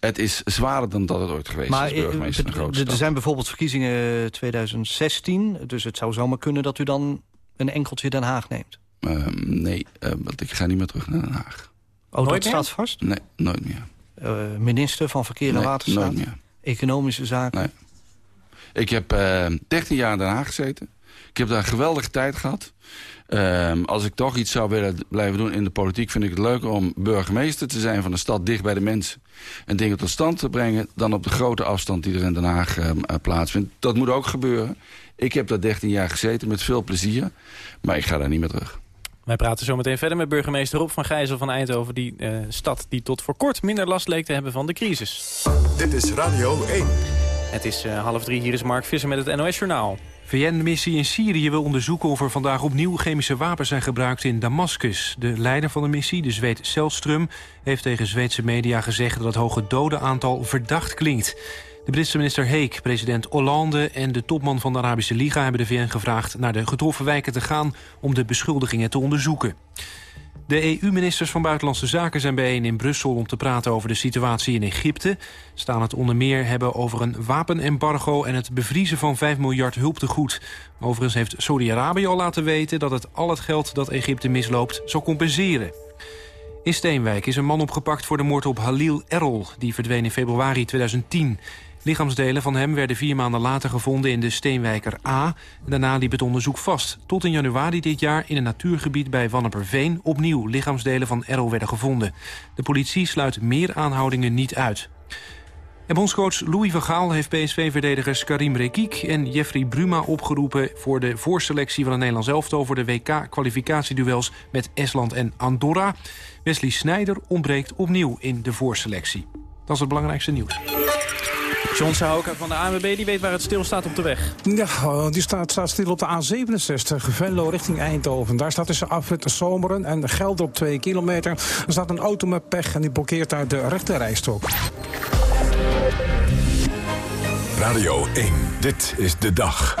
Het is zwaarder dan dat het ooit geweest maar, is, burgemeester van een grote Er zijn bijvoorbeeld verkiezingen 2016. Dus het zou zomaar kunnen dat u dan een enkeltje Den Haag neemt. Uh, nee, uh, want ik ga niet meer terug naar Den Haag. Oh, dat staat vast? Nee, nooit meer. Uh, minister van Verkeer en nee, Waterstaat? nooit meer. Economische zaken? Nee. Ik heb uh, 13 jaar in Den Haag gezeten. Ik heb daar een geweldige tijd gehad. Um, als ik toch iets zou willen blijven doen in de politiek... vind ik het leuker om burgemeester te zijn van een stad dicht bij de mensen. En dingen tot stand te brengen dan op de grote afstand die er in Den Haag um, uh, plaatsvindt. Dat moet ook gebeuren. Ik heb daar 13 jaar gezeten met veel plezier. Maar ik ga daar niet meer terug. Wij praten zo meteen verder met burgemeester Rob van Gijzel van Eindhoven. Die uh, stad die tot voor kort minder last leek te hebben van de crisis. Dit is Radio 1. Het is uh, half drie. Hier is Mark Visser met het NOS-journaal. VN-missie in Syrië wil onderzoeken of er vandaag opnieuw chemische wapens zijn gebruikt in Damascus. De leider van de missie, de Zweed Selström, heeft tegen Zweedse media gezegd dat het hoge dodenaantal verdacht klinkt. De Britse minister Heek, president Hollande en de topman van de Arabische Liga hebben de VN gevraagd naar de getroffen wijken te gaan om de beschuldigingen te onderzoeken. De EU-ministers van Buitenlandse Zaken zijn bijeen in Brussel om te praten over de situatie in Egypte. Staan het onder meer hebben over een wapenembargo en het bevriezen van 5 miljard hulptegoed. Overigens heeft Saudi-Arabië al laten weten dat het al het geld dat Egypte misloopt zal compenseren. In Steenwijk is een man opgepakt voor de moord op Halil Errol. Die verdween in februari 2010. Lichaamsdelen van hem werden vier maanden later gevonden in de Steenwijker A. Daarna liep het onderzoek vast. Tot in januari dit jaar in een natuurgebied bij Wanneperveen... opnieuw lichaamsdelen van Errol werden gevonden. De politie sluit meer aanhoudingen niet uit. En bondscoach Louis van Gaal heeft PSV-verdedigers Karim Rekiek en Jeffrey Bruma opgeroepen voor de voorselectie van het Nederlands elftal voor de WK-kwalificatieduels met Estland en Andorra. Wesley Sneijder ontbreekt opnieuw in de voorselectie. Dat is het belangrijkste nieuws. John Sahoka van de ANWB die weet waar het stil staat op de weg. Ja, die staat, staat stil op de A67, Venlo richting Eindhoven. Daar staat tussen afrit Zomeren en Gelder op 2 kilometer. Er staat een auto met pech en die blokkeert uit de rechterrijstok. Radio 1, dit is de dag.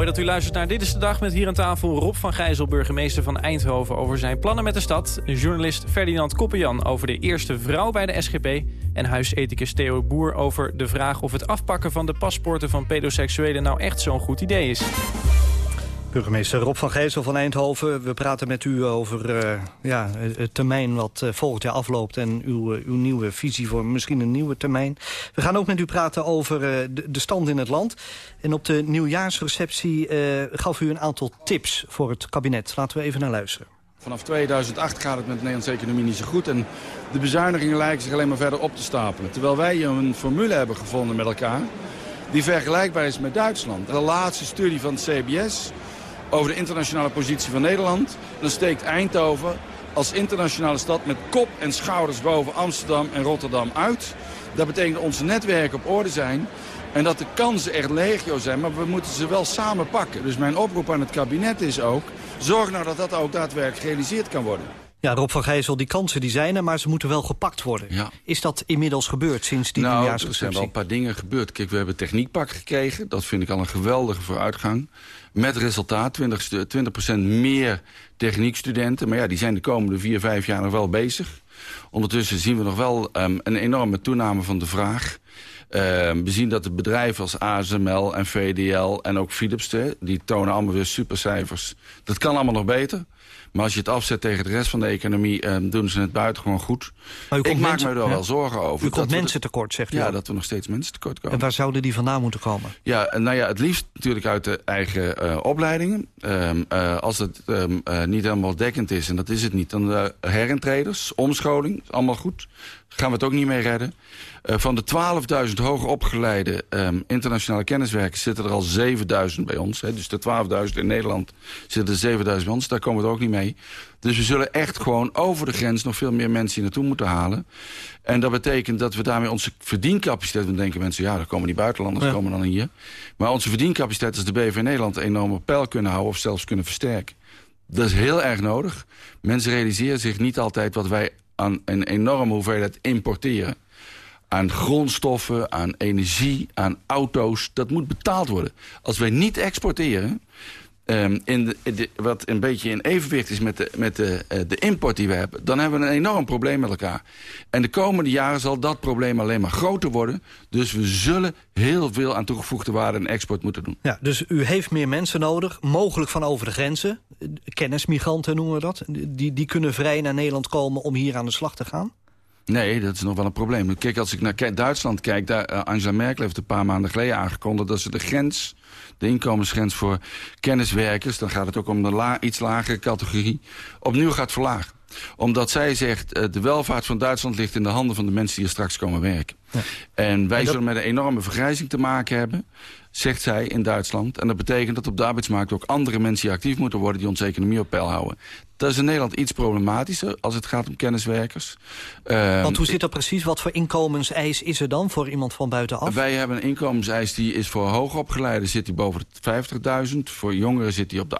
Mooi dat u luistert naar Dit is de Dag... met hier aan tafel Rob van Gijzel, burgemeester van Eindhoven... over zijn plannen met de stad. Journalist Ferdinand Koppenjan over de eerste vrouw bij de SGP... en huisethicus Theo Boer over de vraag... of het afpakken van de paspoorten van pedoseksuelen... nou echt zo'n goed idee is. Burgemeester Rob van Gijzel van Eindhoven. We praten met u over uh, ja, het termijn wat uh, volgend jaar afloopt... en uw, uh, uw nieuwe visie voor misschien een nieuwe termijn. We gaan ook met u praten over de, de, stand in het land. En op de nieuwjaarsreceptie gaf u een aantal tips voor het kabinet. Laten we even naar luisteren. Vanaf 2008 gaat het met de Nederlandse economie niet zo goed. En de bezuinigingen lijken zich alleen maar verder op te stapelen. Terwijl wij een formule hebben gevonden met elkaar... die vergelijkbaar is met Duitsland. De laatste studie van het CBS over de internationale positie van Nederland. Dan steekt Eindhoven als internationale stad met kop en schouders boven Amsterdam en Rotterdam uit. Dat betekent dat onze netwerken op orde zijn en dat de kansen echt legio zijn, maar we moeten ze wel samen pakken. Dus mijn oproep aan het kabinet is ook Zorg nou dat dat ook daadwerkelijk gerealiseerd kan worden. Ja, Rob van Gijzel, die kansen die zijn er, maar ze moeten wel gepakt worden. Ja. Is dat inmiddels gebeurd sinds die nou, er zijn wel een paar dingen gebeurd. Kijk, we hebben techniekpak gekregen. Dat vind ik al een geweldige vooruitgang. Met resultaat, 20, stu- 20% meer techniekstudenten. Maar ja, die zijn de komende vier, vijf jaar nog wel bezig. Ondertussen zien we nog wel ehm, een enorme toename van de vraag. Ehm, we zien dat de bedrijven als ASML en VDL en ook Philips... die tonen allemaal weer supercijfers. Dat kan allemaal nog beter. Maar als je het afzet tegen de rest van de economie... ehm, doen ze het buitengewoon goed. Maar u Ik komt maak mensen- me er ja. wel zorgen over. U komt mensen tekort, zegt u. Ja, al. dat we nog steeds mensen tekort komen. En waar zouden die vandaan moeten komen? Ja, nou ja, het liefst natuurlijk uit de eigen eh, opleidingen. Ehm, eh, als het ehm, eh, niet helemaal dekkend is, en dat is het niet... dan herintreders, omscholing, allemaal goed. Gaan we het ook niet mee redden. Eh, van de 12.000 hoogopgeleide ehm, internationale kenniswerkers... zitten er al 7.000 bij ons. Hè. Dus de 12.000 in Nederland zitten er 7.000 bij ons. Daar komen we er ook niet mee. Dus we zullen echt gewoon over de grens... nog veel meer mensen hier naartoe moeten halen. En dat betekent dat we daarmee onze verdiencapaciteit... dan denken mensen, ja, dan komen die buitenlanders Ja. komen dan hier. Maar onze verdiencapaciteit als de BV Nederland... enorm op peil kunnen houden of zelfs kunnen versterken. Dat is heel erg nodig. Mensen realiseren zich niet altijd wat wij aan een enorme hoeveelheid importeren. Aan grondstoffen, aan energie, aan auto's. Dat moet betaald worden. Als wij niet exporteren... ehm, in wat een beetje in evenwicht is met, de, met de, eh, de import die we hebben... dan hebben we een enorm probleem met elkaar. En de komende jaren zal dat probleem alleen maar groter worden. Dus we zullen heel veel aan toegevoegde waarde en export moeten doen. Ja, dus u heeft meer mensen nodig, mogelijk van over de grenzen. Eh, Kennismigranten noemen we dat. Die, die kunnen vrij naar Nederland komen om hier aan de slag te gaan. Nee, dat is nog wel een probleem. Kijk, als ik naar Duitsland kijk... Daar, eh, Angela Merkel heeft een paar maanden geleden aangekondigd... dat ze de grens, de inkomensgrens voor kenniswerkers... dan gaat het ook om een la, iets lagere categorie... opnieuw gaat verlagen omdat zij zegt, eh, de welvaart van Duitsland ligt in de handen van de mensen die hier straks komen werken. En wij En dat- zullen met een enorme vergrijzing te maken hebben, zegt zij in Duitsland. En dat betekent dat op de arbeidsmarkt ook andere mensen actief moeten worden die onze economie op peil houden. Dat is in Nederland iets problematischer als het gaat om kenniswerkers. Ehm, Want hoe zit dat precies? Wat voor inkomenseis is er dan voor iemand van buitenaf? wij hebben een inkomenseis die is voor hoogopgeleiden zit die boven de 50.000. Voor jongeren zit die op de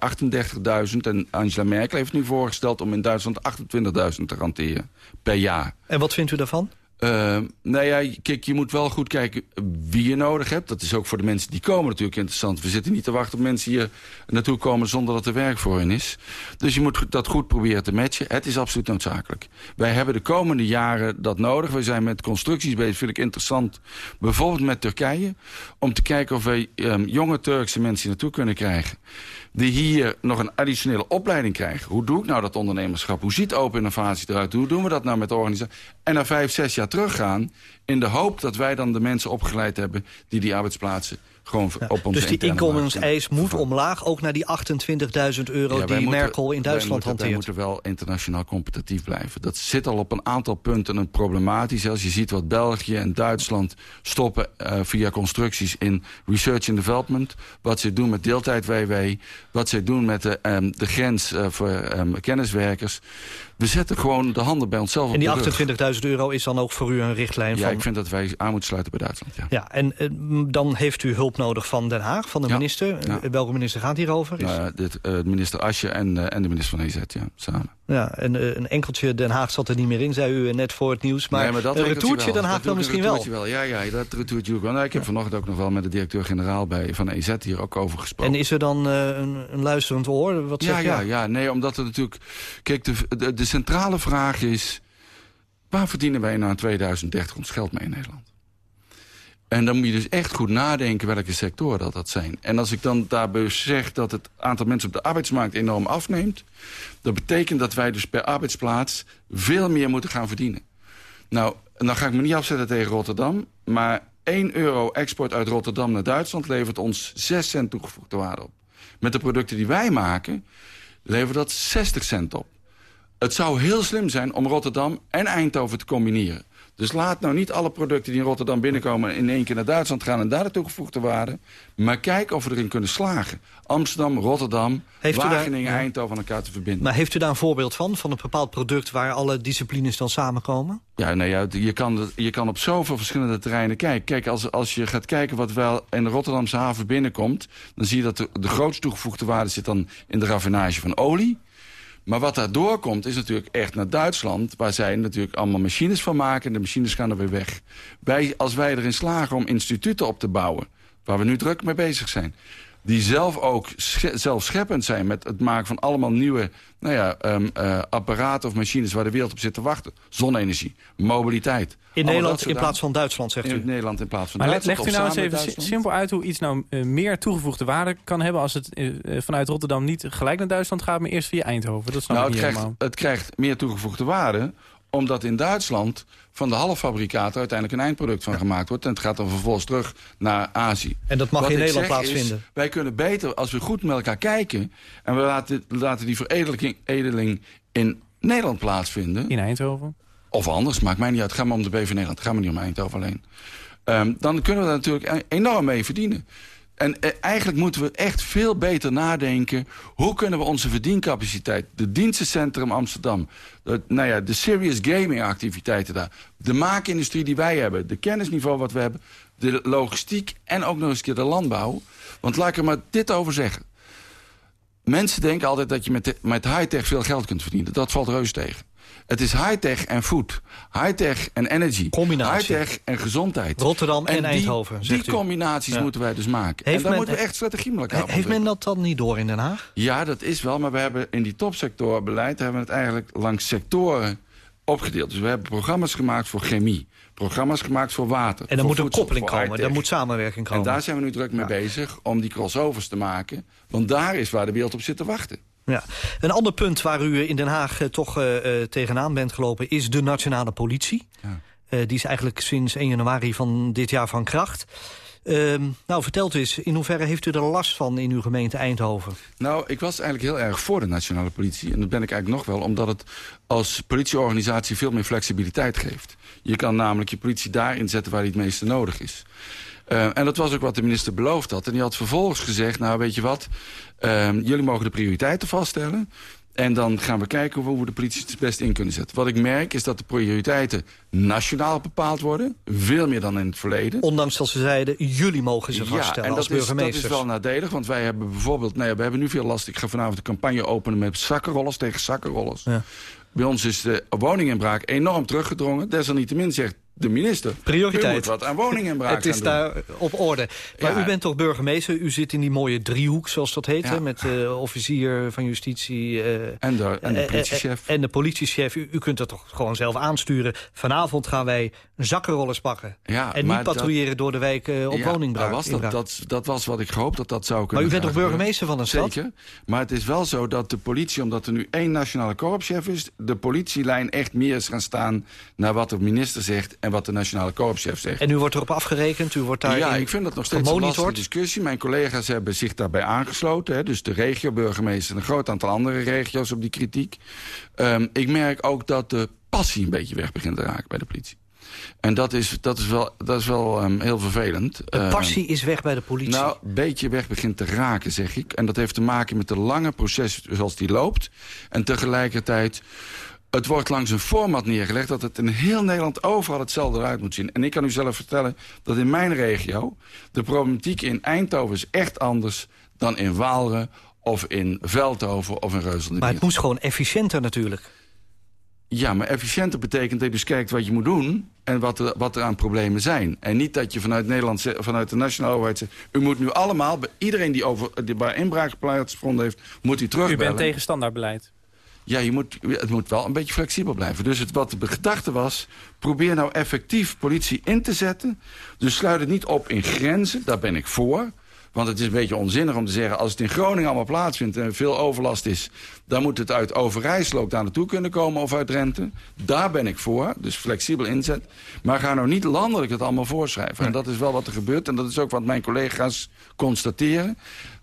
38.000. En Angela Merkel heeft nu voorgesteld om in Duitsland 28.000 te hanteren per jaar. En wat vindt u daarvan? Uh, nou ja, kijk, je moet wel goed kijken wie je nodig hebt. Dat is ook voor de mensen die komen natuurlijk interessant. We zitten niet te wachten op mensen hier naartoe komen zonder dat er werk voor hen is. Dus je moet dat goed proberen te matchen. Het is absoluut noodzakelijk. Wij hebben de komende jaren dat nodig. We zijn met constructies bezig, vind ik interessant. Bijvoorbeeld met Turkije. Om te kijken of wij um, jonge Turkse mensen naartoe kunnen krijgen. Die hier nog een additionele opleiding krijgen. Hoe doe ik nou dat ondernemerschap? Hoe ziet open innovatie eruit? Hoe doen we dat nou met de organisatie? En na vijf, zes jaar teruggaan in de hoop dat wij dan de mensen opgeleid hebben... die die arbeidsplaatsen gewoon ja, op onze Dus die inkomenseis moet omlaag, ook naar die 28.000 euro ja, die moeten, Merkel in Duitsland moeten, hanteert. Wij moeten wel internationaal competitief blijven. Dat zit al op een aantal punten een problematisch. Als je ziet wat België en Duitsland stoppen uh, via constructies in research and development. Wat ze doen met deeltijd-WW. Wat ze doen met de, um, de grens uh, voor um, kenniswerkers. We zetten gewoon de handen bij onszelf en op die 28.000 euro is dan ook voor u een richtlijn ja, van... ik vind dat wij aan moeten sluiten bij Duitsland, ja. Ja, en uh, dan heeft u hulp nodig van Den Haag, van de ja, minister. Ja. Welke minister gaat hierover? Is... Nou, dit, uh, minister Asje en, uh, en de minister van EZ, ja, samen. Ja, en uh, een enkeltje Den Haag zat er niet meer in, zei u net voor het nieuws. Maar, nee, maar dat een retourtje Den Haag dan misschien wel. wel. Ja, ja, dat retourtje ook wel. Nou, ik heb ja. vanochtend ook nog wel met de directeur-generaal van EZ hier ook over gesproken. En is er dan uh, een, een, luisterend oor? Wat ja, zeg ja, ja, nee, omdat er natuurlijk... Kijk, de, de, de centrale vraag is... waar verdienen wij nou in 2030 ons geld mee in Nederland? En dan moet je dus echt goed nadenken welke sectoren dat, dat zijn. En als ik dan daarbij zeg dat het aantal mensen op de arbeidsmarkt enorm afneemt... dat betekent dat wij dus per arbeidsplaats veel meer moeten gaan verdienen. Nou, dan ga ik me niet afzetten tegen Rotterdam... maar 1 euro export uit Rotterdam naar Duitsland levert ons 6 cent toegevoegde waarde op. Met de producten die wij maken levert dat 60 cent op. Het zou heel slim zijn om Rotterdam en Eindhoven te combineren. Dus laat nou niet alle producten die in Rotterdam binnenkomen... in één keer naar Duitsland gaan en daar de toegevoegde waarde. Maar kijk of we erin kunnen slagen. Amsterdam, Rotterdam, Heeft u daar- Wageningen, ja. Eindhoven aan elkaar te verbinden. Maar heeft u daar een voorbeeld van? Van een bepaald product waar alle disciplines dan samenkomen? Ja, nou ja, je kan, je kan op zoveel verschillende terreinen kijken. Kijk, als, als je gaat kijken wat wel in de Rotterdamse haven binnenkomt... dan zie je dat de, de grootste toegevoegde waarde zit dan in de raffinage van olie. Maar wat daardoor komt is natuurlijk echt naar Duitsland... waar zij natuurlijk allemaal machines van maken. En de machines gaan er weer weg. Wij, als wij erin slagen om instituten op te bouwen... waar we nu druk mee bezig zijn... die zelf ook sche- zelfscheppend zijn met het maken van allemaal nieuwe nou ja, ehm, eh, apparaten of machines... waar de wereld op zit te wachten. Zonne-energie, mobiliteit. In Nederland in plaats van Duitsland, zegt in u? Nederland in plaats van Maar Duitsland. legt u nou eens even Duitsland. simpel uit hoe iets nou eh, meer toegevoegde waarde kan hebben... als het eh, vanuit Rotterdam niet gelijk naar Duitsland gaat... maar eerst via Eindhoven. Dat snap Nou, ik het krijgt, helemaal. het krijgt meer toegevoegde waarde omdat in Duitsland van de halffabrikaten uiteindelijk een eindproduct van gemaakt wordt. En het gaat dan vervolgens terug naar Azië. En dat mag Wat in Nederland plaatsvinden. Is, wij kunnen beter, als we goed met elkaar kijken... en we laten, laten die veredeling edeling in Nederland plaatsvinden... In Eindhoven? Of anders, maakt mij niet uit. Ga maar om de BV Nederland. Ga maar niet om Eindhoven alleen. Ehm, dan kunnen we daar natuurlijk e- enorm mee verdienen. En eh, eigenlijk moeten we echt veel beter nadenken... hoe kunnen we onze verdiencapaciteit... de dienstencentrum Amsterdam... De, nou ja, de serious gaming activiteiten daar... de maakindustrie die wij hebben... de kennisniveau wat we hebben... de logistiek en ook nog eens een keer de landbouw. Want laat ik er maar dit over zeggen. Mensen denken altijd dat je met, met high-tech veel geld kunt verdienen. Dat valt reus tegen. Het is high-tech en food. High-tech en energy. Combinatie. High-tech en gezondheid. Rotterdam en die, Eindhoven, Die zegt u. combinaties Ja. moeten wij dus maken. Heeft en daar men- moeten we echt strategie op Heeft men dat dan niet door in Den Haag? ja, dat is wel. Maar we hebben in die topsectorbeleid hebben we het eigenlijk langs sectoren opgedeeld. Dus we hebben programma's gemaakt voor chemie. Programma's gemaakt voor water. En dan moet een koppeling komen. Daar moet samenwerking komen. En daar zijn we nu druk mee bezig om die crossovers te maken. Want daar is waar de wereld op zit te wachten. Ja. Een ander punt waar u in Den Haag eh, toch eh, eh, tegenaan bent gelopen... is de nationale politie. Eh, die is eigenlijk sinds 1 januari van dit jaar van kracht. Ehm, nou, vertelt eens, in hoeverre heeft u er last van in uw gemeente Eindhoven? Nou, ik was eigenlijk heel erg voor de nationale politie. En dat ben ik eigenlijk nog wel, omdat het als politieorganisatie veel meer flexibiliteit geeft. Je kan namelijk je politie daar inzetten waar die het meeste nodig is. Eh, en dat was ook wat de minister beloofd had. En die had vervolgens gezegd, nou weet je wat, eh, jullie mogen de prioriteiten vaststellen. En dan gaan we kijken hoe we de politie het best in kunnen zetten. Wat ik merk is dat de prioriteiten nationaal bepaald worden. Veel meer dan in het verleden. Ondanks dat ze zeiden, jullie mogen ze vaststellen en als dat is, dat is wel nadelig, want wij hebben bijvoorbeeld... Nou ja, we hebben nu veel last. Ik ga vanavond een campagne openen met zakkenrollers tegen zakkenrollers. Ja. Bij ons is de woninginbraak enorm teruggedrongen. Desalniettemin zegt de minister... Prioriteit. U moet wat aan woninginbraak Het is daar doen. op orde. Maar Ja. u bent toch burgemeester? U zit in die mooie driehoek, zoals dat heet. Ja. Hè, met de officier van justitie. eh, En de, en de eh, politiechef. eh, En de politiechef. U, u kunt dat toch gewoon zelf aansturen. Vanavond gaan wij zakkenrollers pakken. Ja, en maar niet dat- patrouilleren door de wijk eh, op Ja, woningbouw. was dat, dat, dat was wat ik gehoopt dat dat zou Maar kunnen u bent toch burgemeester van een stad? Zeker. Maar het is wel zo dat de politie, omdat er nu één nationale korpschef is... de politielijn echt meer is gaan staan naar wat de minister zegt... en wat de nationale korpschef zegt. En u wordt erop afgerekend? U wordt daar ja, ik vind dat nog steeds een lastige discussie. Mijn collega's hebben zich daarbij aangesloten. Hè, dus de regioburgemeester en een groot aantal andere regio's op die kritiek. Ehm, ik merk ook dat de passie een beetje weg begint te raken bij de politie. En dat is, dat is wel, dat is wel ehm, heel vervelend. De Ehm, passie is weg bij de politie. nou, een beetje weg begint te raken, zeg ik. En dat heeft te maken met de lange proces zoals die loopt. En tegelijkertijd, het wordt langs een format neergelegd... dat het in heel Nederland overal hetzelfde eruit moet zien. En ik kan u zelf vertellen dat in mijn regio... de problematiek in Eindhoven is echt anders dan in Waalre... of in Veldhoven of in Reuzel. maar het moest gewoon efficiënter natuurlijk. Ja, maar efficiënter betekent dat je dus kijkt wat je moet doen... en wat er, wat er aan problemen zijn. En niet dat je vanuit Nederland, vanuit de nationale overheid zegt... u moet nu allemaal, bij iedereen die, over, die waar inbraak plaatsgevonden heeft... moet u U terugbellen. bent tegen standaardbeleid. Ja, je moet, het moet wel een beetje flexibel blijven. Dus het, wat de gedachte was, probeer nou effectief politie in te zetten. Dus sluit het niet op in grenzen, daar ben ik voor. Want het is een beetje onzinnig om te zeggen... als het in Groningen allemaal plaatsvindt en veel overlast is... dan moet het uit Overijssel ook daar naartoe kunnen komen of uit Drenthe. Daar ben ik voor, dus flexibel inzet. Maar ga nou niet landelijk het allemaal voorschrijven. En dat is wel wat er gebeurt en dat is ook wat mijn collega's constateren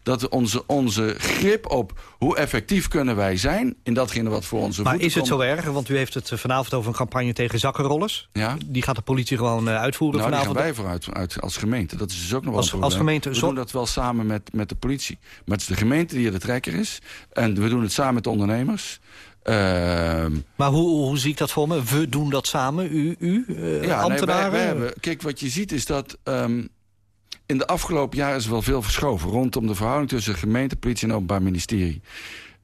dat onze, onze grip op hoe effectief kunnen wij zijn... in datgene wat voor onze Maar is het komt- zo erg? Want u heeft het eh, vanavond over een campagne tegen zakkenrollers. Ja. Die gaat de politie gewoon eh, uitvoeren Nou, gaan vanavond. wij vooruit uit, als gemeente. Dat is dus ook nog wel Als- een als gemeente, We doen dat wel samen met, met de politie. Maar het is de gemeente die de trekker is. En we doen het samen met de ondernemers. Ehm, Maar hoe, hoe zie ik dat voor me? We doen dat samen, u, u eh, ja, nee, ambtenaren? wij, wij hebben, kijk, wat je ziet is dat... ehm, in de afgelopen jaren is er wel veel verschoven... rondom de verhouding tussen gemeente, politie en openbaar ministerie.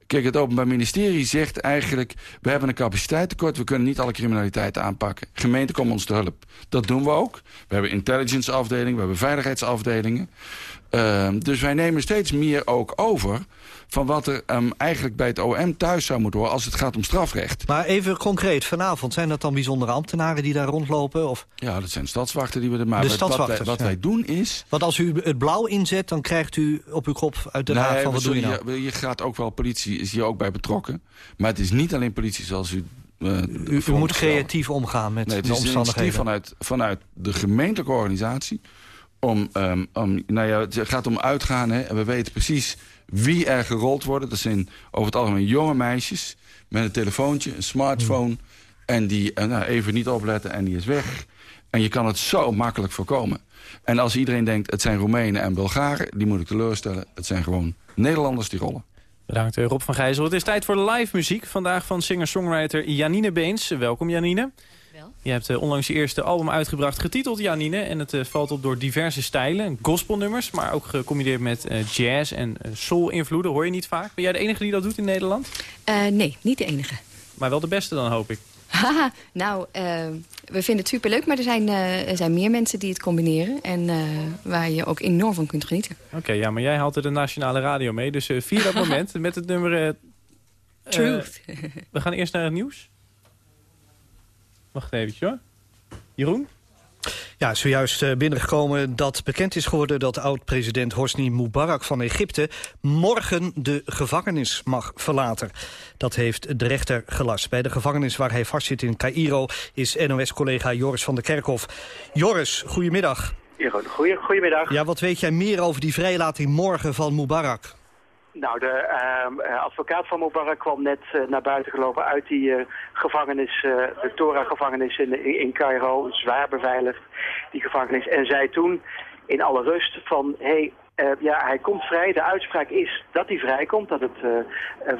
Kijk, het Openbaar Ministerie zegt eigenlijk... we hebben een capaciteitstekort, we kunnen niet alle criminaliteit aanpakken. Gemeente, kom ons te hulp. Dat doen we ook. We hebben intelligence afdelingen, we hebben veiligheidsafdelingen. Ehm, dus wij nemen steeds meer ook over... van wat er ehm, eigenlijk bij het OM thuis zou moeten horen... als het gaat om strafrecht. Maar even concreet, vanavond, zijn dat dan bijzondere ambtenaren die daar rondlopen? Of? Ja, dat zijn stadswachten die we er maar. De wat- wat wij- stadswachters, Wat ja. wij doen is... Want als u het blauw inzet, dan krijgt u op uw kop uit Haag Nee, van wat doe je nou? Je gaat ook wel, politie is hier ook bij betrokken. Maar het is niet alleen politie zoals u... eh, U, moet creatief omgaan met Nee, het de is een omstandigheden. initiatief vanuit, vanuit de gemeentelijke organisatie. Om, ehm, om, nou ja, het gaat om uitgaan. Hè, we weten precies wie er gerold worden. Dat zijn over het algemeen jonge meisjes. Met een telefoontje, een smartphone. En die eh, nou, even niet opletten en die is weg. En je kan het zo makkelijk voorkomen. En als iedereen denkt, het zijn Roemenen en Bulgaren... die moet ik teleurstellen. Het zijn gewoon Nederlanders die rollen. Bedankt eh, Rob van Gijzel. Het is tijd voor live muziek. Vandaag van singer-songwriter Janine Beens. Welkom Janine. Je hebt eh, onlangs je eerste album uitgebracht getiteld Janine. En het eh, valt op door diverse stijlen. Gospelnummers, maar ook gecombineerd met eh, jazz en soul-invloeden. Hoor je niet vaak. Ben jij de enige die dat doet in Nederland? Nee, niet de enige. Maar wel de beste dan, hoop ik. Haha, *laughs* nou, we vinden het superleuk, maar er zijn, er zijn meer mensen die het combineren. En waar je ook enorm van kunt genieten. Oké, ja, maar jij haalt er de nationale radio mee. Dus vier dat *laughs* moment met het nummer... Truth. we gaan eerst naar het nieuws. Wacht even, hoor. Jeroen? Ja, zojuist eh, binnengekomen dat bekend is geworden... dat oud-president Hosni Mubarak van Egypte... morgen de gevangenis mag verlaten. Dat heeft de rechter gelast. Bij de gevangenis waar hij vastzit in Cairo... is NOS-collega Joris van der Kerkhof. Joris, goedemiddag. Jeroen, goeie, goedemiddag. Ja, wat weet jij meer over die vrijlating morgen van Mubarak? Nou, de ehm, eh, advocaat van Mubarak kwam net eh, naar buiten gelopen uit die eh, gevangenis, de Torah-gevangenis in, in, Cairo, zwaar beveiligd, die gevangenis. En zei toen in alle rust van, hey, ja, hij komt vrij. De uitspraak is dat hij vrijkomt, dat het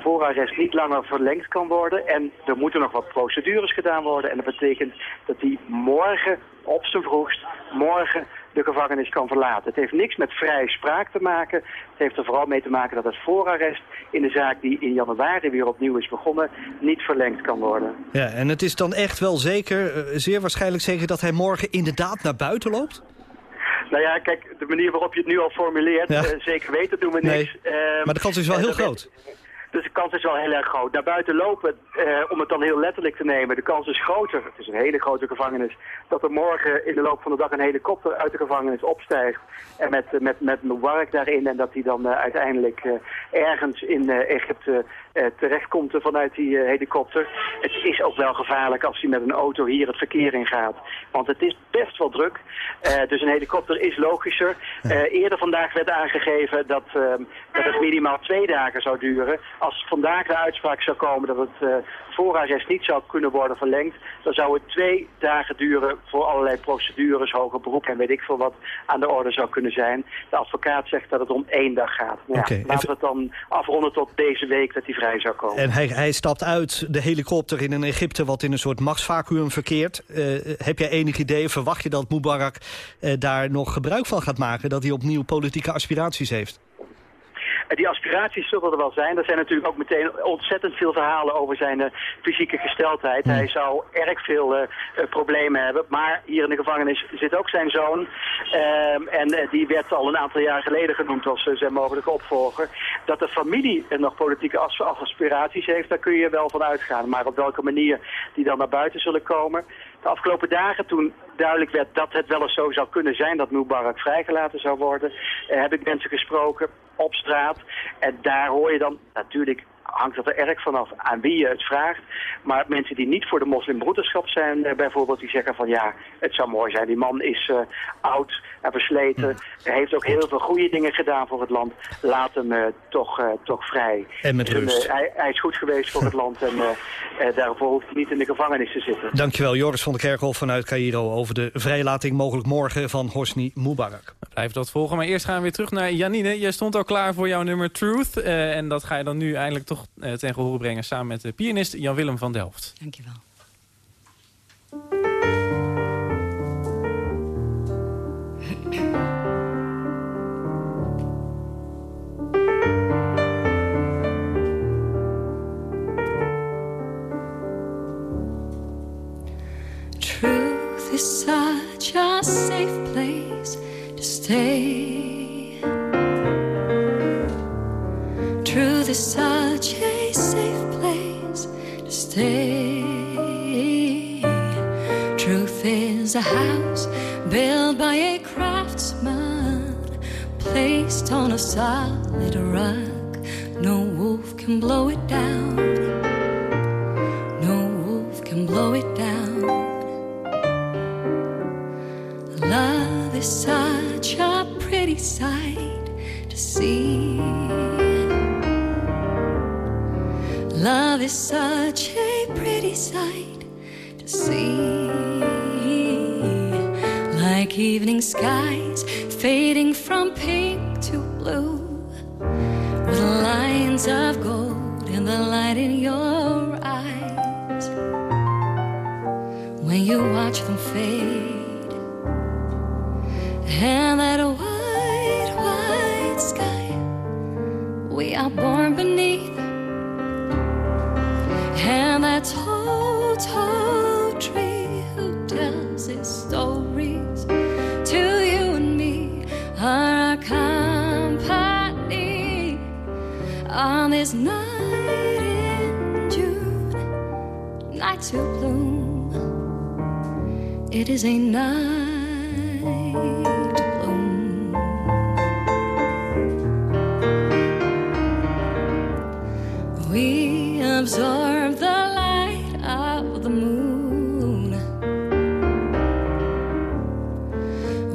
voorarrest niet langer verlengd kan worden. En er moeten nog wat procedures gedaan worden. En dat betekent dat hij morgen, op zijn vroegst, morgen de gevangenis kan verlaten. Het heeft niks met vrije spraak te maken. Het heeft er vooral mee te maken dat het voorarrest in de zaak die in januari weer opnieuw is begonnen, niet verlengd kan worden. Ja, en het is dan echt wel zeker, eh, zeer waarschijnlijk zeker... dat hij morgen inderdaad naar buiten loopt? Nou ja, kijk, de manier waarop je het nu al formuleert, Ja. eh, zeker weten doen we niks. Ehm, Maar de kans is wel heel groot. Dus de kans is wel heel erg groot. Naar buiten lopen, eh, om het dan heel letterlijk te nemen, de kans is groter. Het is een hele grote gevangenis. Dat er morgen in de loop van de dag een helikopter uit de gevangenis opstijgt. En met, eh, met, met Mubarak daarin. En dat hij dan eh, uiteindelijk eh, ergens in Egypte terechtkomt vanuit die helikopter. Het is ook wel gevaarlijk als hij met een auto hier het verkeer ingaat. Want het is best wel druk. Dus een helikopter is logischer. Eerder vandaag werd aangegeven dat, eh, dat het minimaal twee dagen zou duren. Als vandaag de uitspraak zou komen dat het eh voorarrest niet zou kunnen worden verlengd... dan zou het twee dagen duren voor allerlei procedures, hoger beroep en weet ik veel wat aan de orde zou kunnen zijn. De advocaat zegt dat het om één dag gaat. Nou ja, Oké, laten we het dan afronden tot deze week dat hij vrij zou komen. En hij, hij stapt uit de helikopter in een Egypte wat in een soort machtsvacuum verkeert. Eh, heb jij enig idee, verwacht je dat Mubarak eh, daar nog gebruik van gaat maken? Dat hij opnieuw politieke aspiraties heeft? Eh, Die aspiraties zullen er wel zijn. Er zijn natuurlijk ook meteen ontzettend veel verhalen over zijn eh, fysieke gesteldheid. Hij zou erg veel eh, problemen hebben. Maar hier in de gevangenis zit ook zijn zoon. Ehm, en die werd al een aantal jaar geleden genoemd als zijn mogelijke opvolger. Dat de familie nog politieke as- aspiraties heeft, daar kun je wel van uitgaan. Maar op welke manier die dan naar buiten zullen komen. De afgelopen dagen, toen duidelijk werd dat het wel eens zo zou kunnen zijn dat Mubarak vrijgelaten zou worden, eh, heb ik mensen gesproken op straat. En daar hoor je dan natuurlijk hangt het er erg vanaf aan wie je het vraagt. Maar mensen die niet voor de moslimbroederschap zijn eh, bijvoorbeeld, die zeggen van ja, het zou mooi zijn. Die man is uh, oud en versleten. Hij heeft ook heel veel goede dingen gedaan voor het land. Laat hem uh, toch, toch vrij. En met dus, rust. Hij, hij, is goed geweest voor het land en daarvoor hoeft hij niet in de gevangenis te zitten. Dankjewel Joris van der Kerkhof vanuit Cairo over de vrijlating mogelijk morgen van Hosni Mubarak. Blijf dat volgen, maar eerst gaan we weer terug naar Janine. Jij stond al klaar voor jouw nummer Truth. Uh, en dat ga je dan nu eindelijk toch uh, ten gehoor brengen... samen met de pianist Jan-Willem van Delft. Dankjewel. We absorb the light of the moon.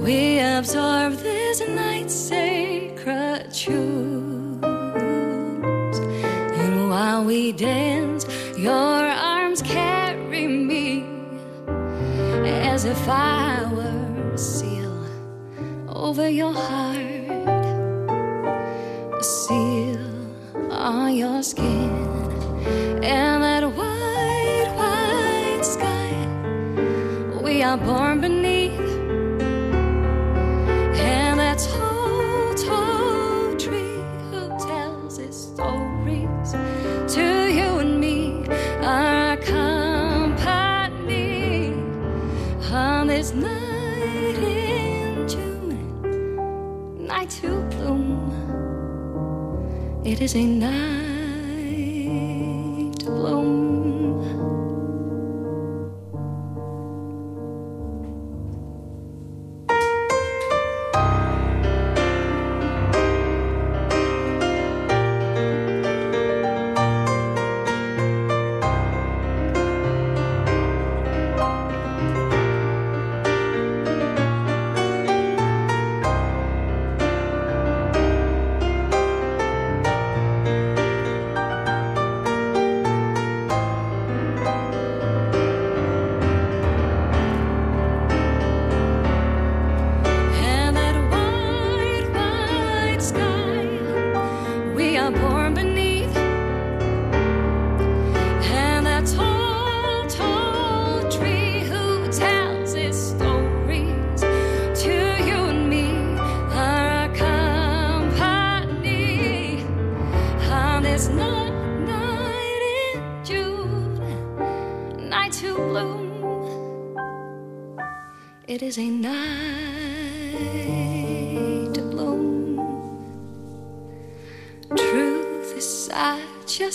We absorb this night's sacred tunes. And while we dance, your arms carry me as if I were a seal over your heart, a seal on your skin, It is a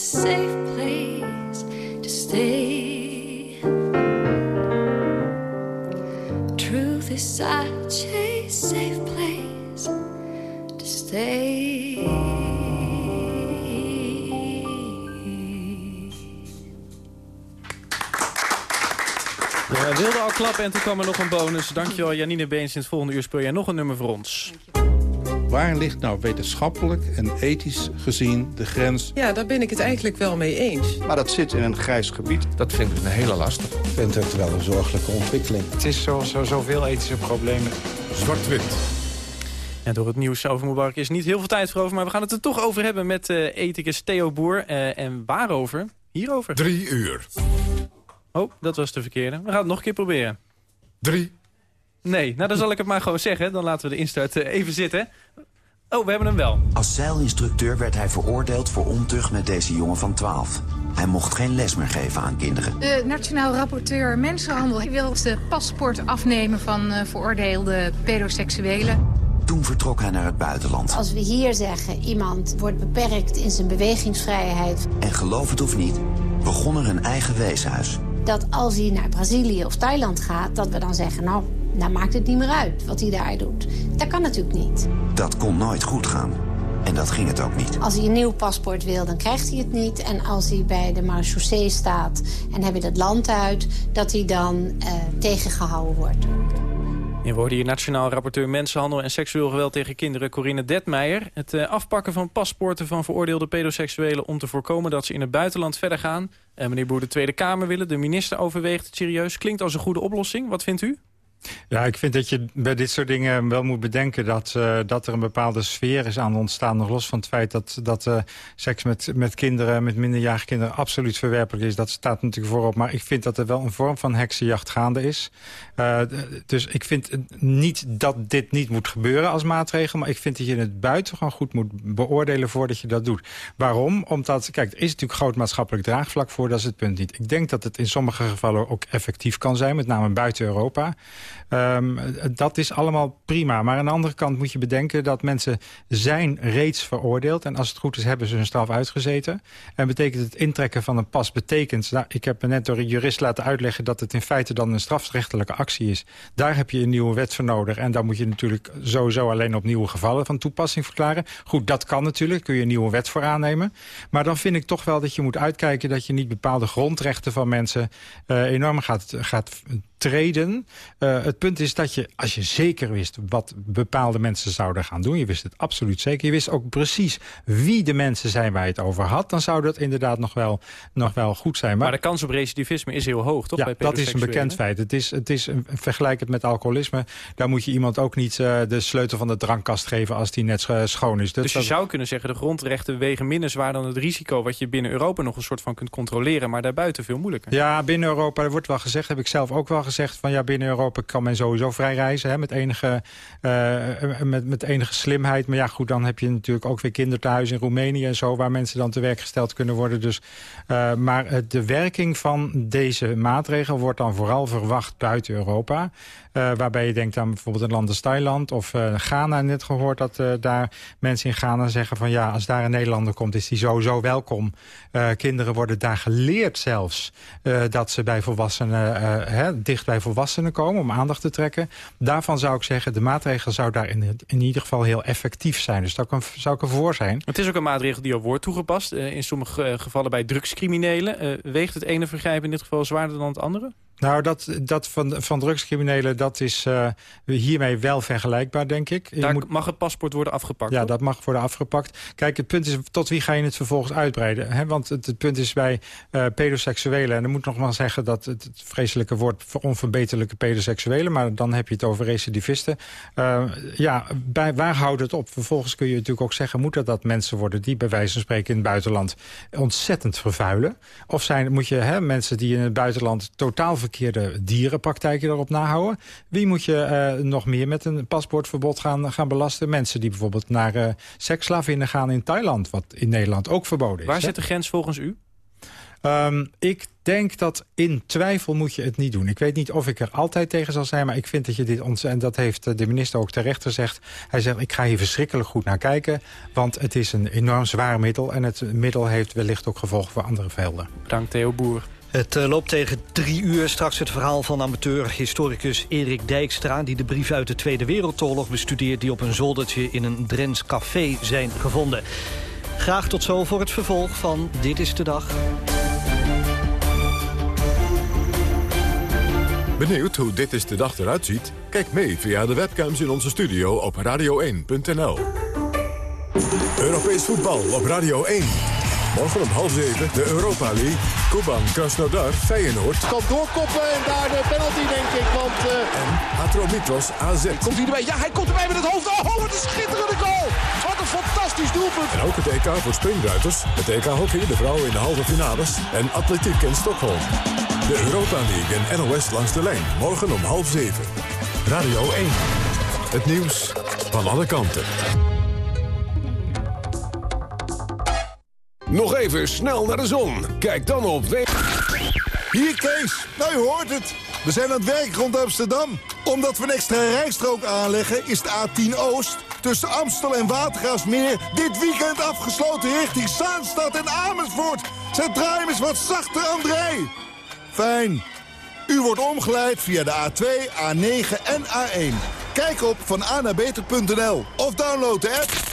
safe place to stay. Truth is such a safe place. We wilden al klappen en toen kwam er nog een bonus. Dankjewel Janine Beens. In het volgende uur speel jij nog een nummer voor ons. Waar ligt nou wetenschappelijk en ethisch gezien de grens? Ja, daar ben ik het eigenlijk wel mee eens. Maar dat zit in een grijs gebied. Dat vind ik een hele lastig. Ik vind het wel een zorgelijke ontwikkeling. Het is zoals zo, zoveel ethische problemen. Zwart-wit. En door het nieuws over Mubarak is niet heel veel tijd voor over... maar we gaan het er toch over hebben met uh, ethicus Theo Boer. Uh, en waarover? Hierover. Drie uur. Oh, dat was de verkeerde. We gaan het nog een keer proberen. Drie. Nee, nou dan zal ik het maar gewoon zeggen. Dan laten we de instart uh, even zitten. Oh, we hebben hem wel. Als zeilinstructeur werd hij veroordeeld voor ontucht met deze jongen van 12. Hij mocht geen les meer geven aan kinderen. De Nationaal Rapporteur Mensenhandel wil de paspoort afnemen van uh, veroordeelde pedoseksuelen. Toen vertrok hij naar het buitenland. Als we hier zeggen iemand wordt beperkt in zijn bewegingsvrijheid... En geloof het of niet, begon er een eigen weeshuis. Dat als hij naar Brazilië of Thailand gaat, dat we dan zeggen... nou, dan maakt het niet meer uit wat hij daar doet. Dat kan natuurlijk niet. Dat kon nooit goed gaan. En dat ging het ook niet. Als hij een nieuw paspoort wil, dan krijgt hij het niet. En als hij bij de marechaussee staat en hij wil het land uit... dat hij dan uh, tegengehouden wordt. Je hoorde hier Nationaal Rapporteur Mensenhandel en Seksueel Geweld tegen Kinderen Corinne Detmeijer. Het uh, afpakken van paspoorten van veroordeelde pedoseksuelen om te voorkomen dat ze in het buitenland verder gaan. En meneer Boer de Tweede Kamer willen, de minister overweegt het serieus. Klinkt als een goede oplossing. Wat vindt u? Ja, ik vind dat je bij dit soort dingen wel moet bedenken... dat, uh, dat er een bepaalde sfeer is aan ontstaan. Nog los van het feit dat, dat uh, seks met, met kinderen, met minderjarige kinderen... absoluut verwerpelijk is. Dat staat natuurlijk voorop. Maar ik vind dat er wel een vorm van heksenjacht gaande is. Uh, dus ik vind niet dat dit niet moet gebeuren als maatregel... maar ik vind dat je het buitengewoon goed moet beoordelen voordat je dat doet. Waarom? Omdat, kijk, er is natuurlijk groot maatschappelijk draagvlak voor. Dat is het punt niet. Ik denk dat het in sommige gevallen ook effectief kan zijn. Met name buiten Europa. Um, dat is allemaal prima. Maar aan de andere kant moet je bedenken dat mensen zijn reeds veroordeeld. En als het goed is, hebben ze hun straf uitgezeten. En betekent het intrekken van een pas betekent... Nou, ik heb me net door een jurist laten uitleggen... dat het in feite dan een strafrechtelijke actie is. Daar heb je een nieuwe wet voor nodig. En daar moet je natuurlijk sowieso alleen op nieuwe gevallen van toepassing verklaren. Goed, dat kan natuurlijk. Kun je een nieuwe wet voor aannemen. Maar dan vind ik toch wel dat je moet uitkijken... dat je niet bepaalde grondrechten van mensen uh, enorm gaat, gaat treden. Uh, het punt is dat je, als je zeker wist wat bepaalde mensen zouden gaan doen... je wist het absoluut zeker, je wist ook precies wie de mensen zijn waar je het over had... dan zou dat inderdaad nog wel, nog wel goed zijn. Maar, maar de kans op recidivisme is heel hoog, toch? Ja, bij dat is een bekend feit. Het is, het is een, vergelijk het met alcoholisme. Daar moet je iemand ook niet uh, de sleutel van de drankkast geven als die net schoon is. Dus, dus je dat... zou kunnen zeggen, de grondrechten wegen minder zwaar dan het risico... wat je binnen Europa nog een soort van kunt controleren... maar daarbuiten veel moeilijker. Ja, binnen Europa, er wordt wel gezegd, heb ik zelf ook wel gezegd... van ja, binnen Europa kan men sowieso vrij reizen hè, met, enige, uh, met, met enige slimheid. Maar ja, goed, dan heb je natuurlijk ook weer kinderthuizen in Roemenië en zo... waar mensen dan te werk gesteld kunnen worden. Dus, uh, maar de werking van deze maatregel wordt dan vooral verwacht buiten Europa... Uh, waarbij je denkt aan bijvoorbeeld een land als Thailand of uh, Ghana. Net gehoord dat uh, daar mensen in Ghana zeggen van ja, als daar een Nederlander komt is die sowieso welkom. kinderen worden daar geleerd zelfs dat ze bij volwassenen, hè, dicht bij volwassenen komen om aandacht te trekken. Daarvan zou ik zeggen, de maatregel zou daar in, in ieder geval heel effectief zijn. Dus daar zou ik ervoor zijn. Het is ook een maatregel die al wordt toegepast. in sommige gevallen bij drugscriminelen. weegt het ene vergrijp in dit geval zwaarder dan het andere? Nou, dat, dat van, van drugscriminelen, dat is uh, hiermee wel vergelijkbaar, denk ik. Daar moet... mag het paspoort worden afgepakt? Ja, dat mag worden afgepakt. Kijk, het punt is, tot wie ga je het vervolgens uitbreiden? Hè? Want het, het, punt is bij uh, pedoseksuelen... en dan moet nog maar zeggen dat het, het vreselijke woord... voor onverbeterlijke pedoseksuelen... maar dan heb je het over recidivisten. Uh, ja, bij, waar houdt het op? Vervolgens kun je natuurlijk ook zeggen... moet dat dat mensen worden die bij wijze van spreken in het buitenland... ontzettend vervuilen? Of zijn, moet je hè, mensen die in het buitenland totaal verkeerde dierenpraktijken erop nahouden. Wie moet je uh, nog meer met een paspoortverbod gaan, gaan belasten? Mensen die bijvoorbeeld naar uh, seksslavinnen gaan in Thailand... wat in Nederland ook verboden is. Waar zit de grens volgens u? Um, ik denk dat in twijfel moet je het niet doen. Ik weet niet of ik er altijd tegen zal zijn, maar ik vind dat je dit... en dat heeft de minister ook terecht gezegd. Hij zegt, ik ga hier verschrikkelijk goed naar kijken... want het is een enorm zwaar middel... en het middel heeft wellicht ook gevolgen voor andere velden. Dank Theo Boer. Het uh, loopt tegen drie uur. Straks het verhaal van amateur-historicus Erik Dijkstra... die de brief uit de Tweede Wereldoorlog bestudeert... die op een zoldertje in een Drents café zijn gevonden. Graag tot zo voor het vervolg van Dit is de Dag. Benieuwd hoe dit is de dag eruit ziet? Kijk mee via de webcams in onze studio op radio1.nl. Europees voetbal op Radio 1. Morgen om half zeven de Europa League. Kuban Krasnodar Feyenoord. Kan doorkoppen en daar de penalty denk ik. Want, uh... En Atromitros AZ. Komt hij erbij? Ja, hij komt erbij met het hoofd. Oh, wat een schitterende goal. Wat een fantastisch doelpunt. En ook het EK voor springruiters. Het EK hockey, de vrouwen in de halve finales. En atletiek in Stockholm. De Europa League en NOS langs de lijn. Morgen om half zeven. Radio 1. Het nieuws van alle kanten. Nog even snel naar de zon. Kijk dan op... Hier Kees, nou je hoort het. We zijn aan het werk rond Amsterdam. Omdat we een extra rijstrook aanleggen is de A10 Oost... tussen Amstel en Watergraafsmeer dit weekend afgesloten richting Zaanstad en Amersfoort. Zet draai eens wat zachter, André. Fijn. U wordt omgeleid via de A2, A9 en A1. Kijk op vananabeter.nl of download de app.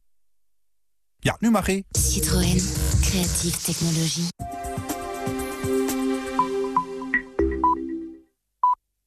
Ja, nu mag hij. Citroën. Creatieve technologie.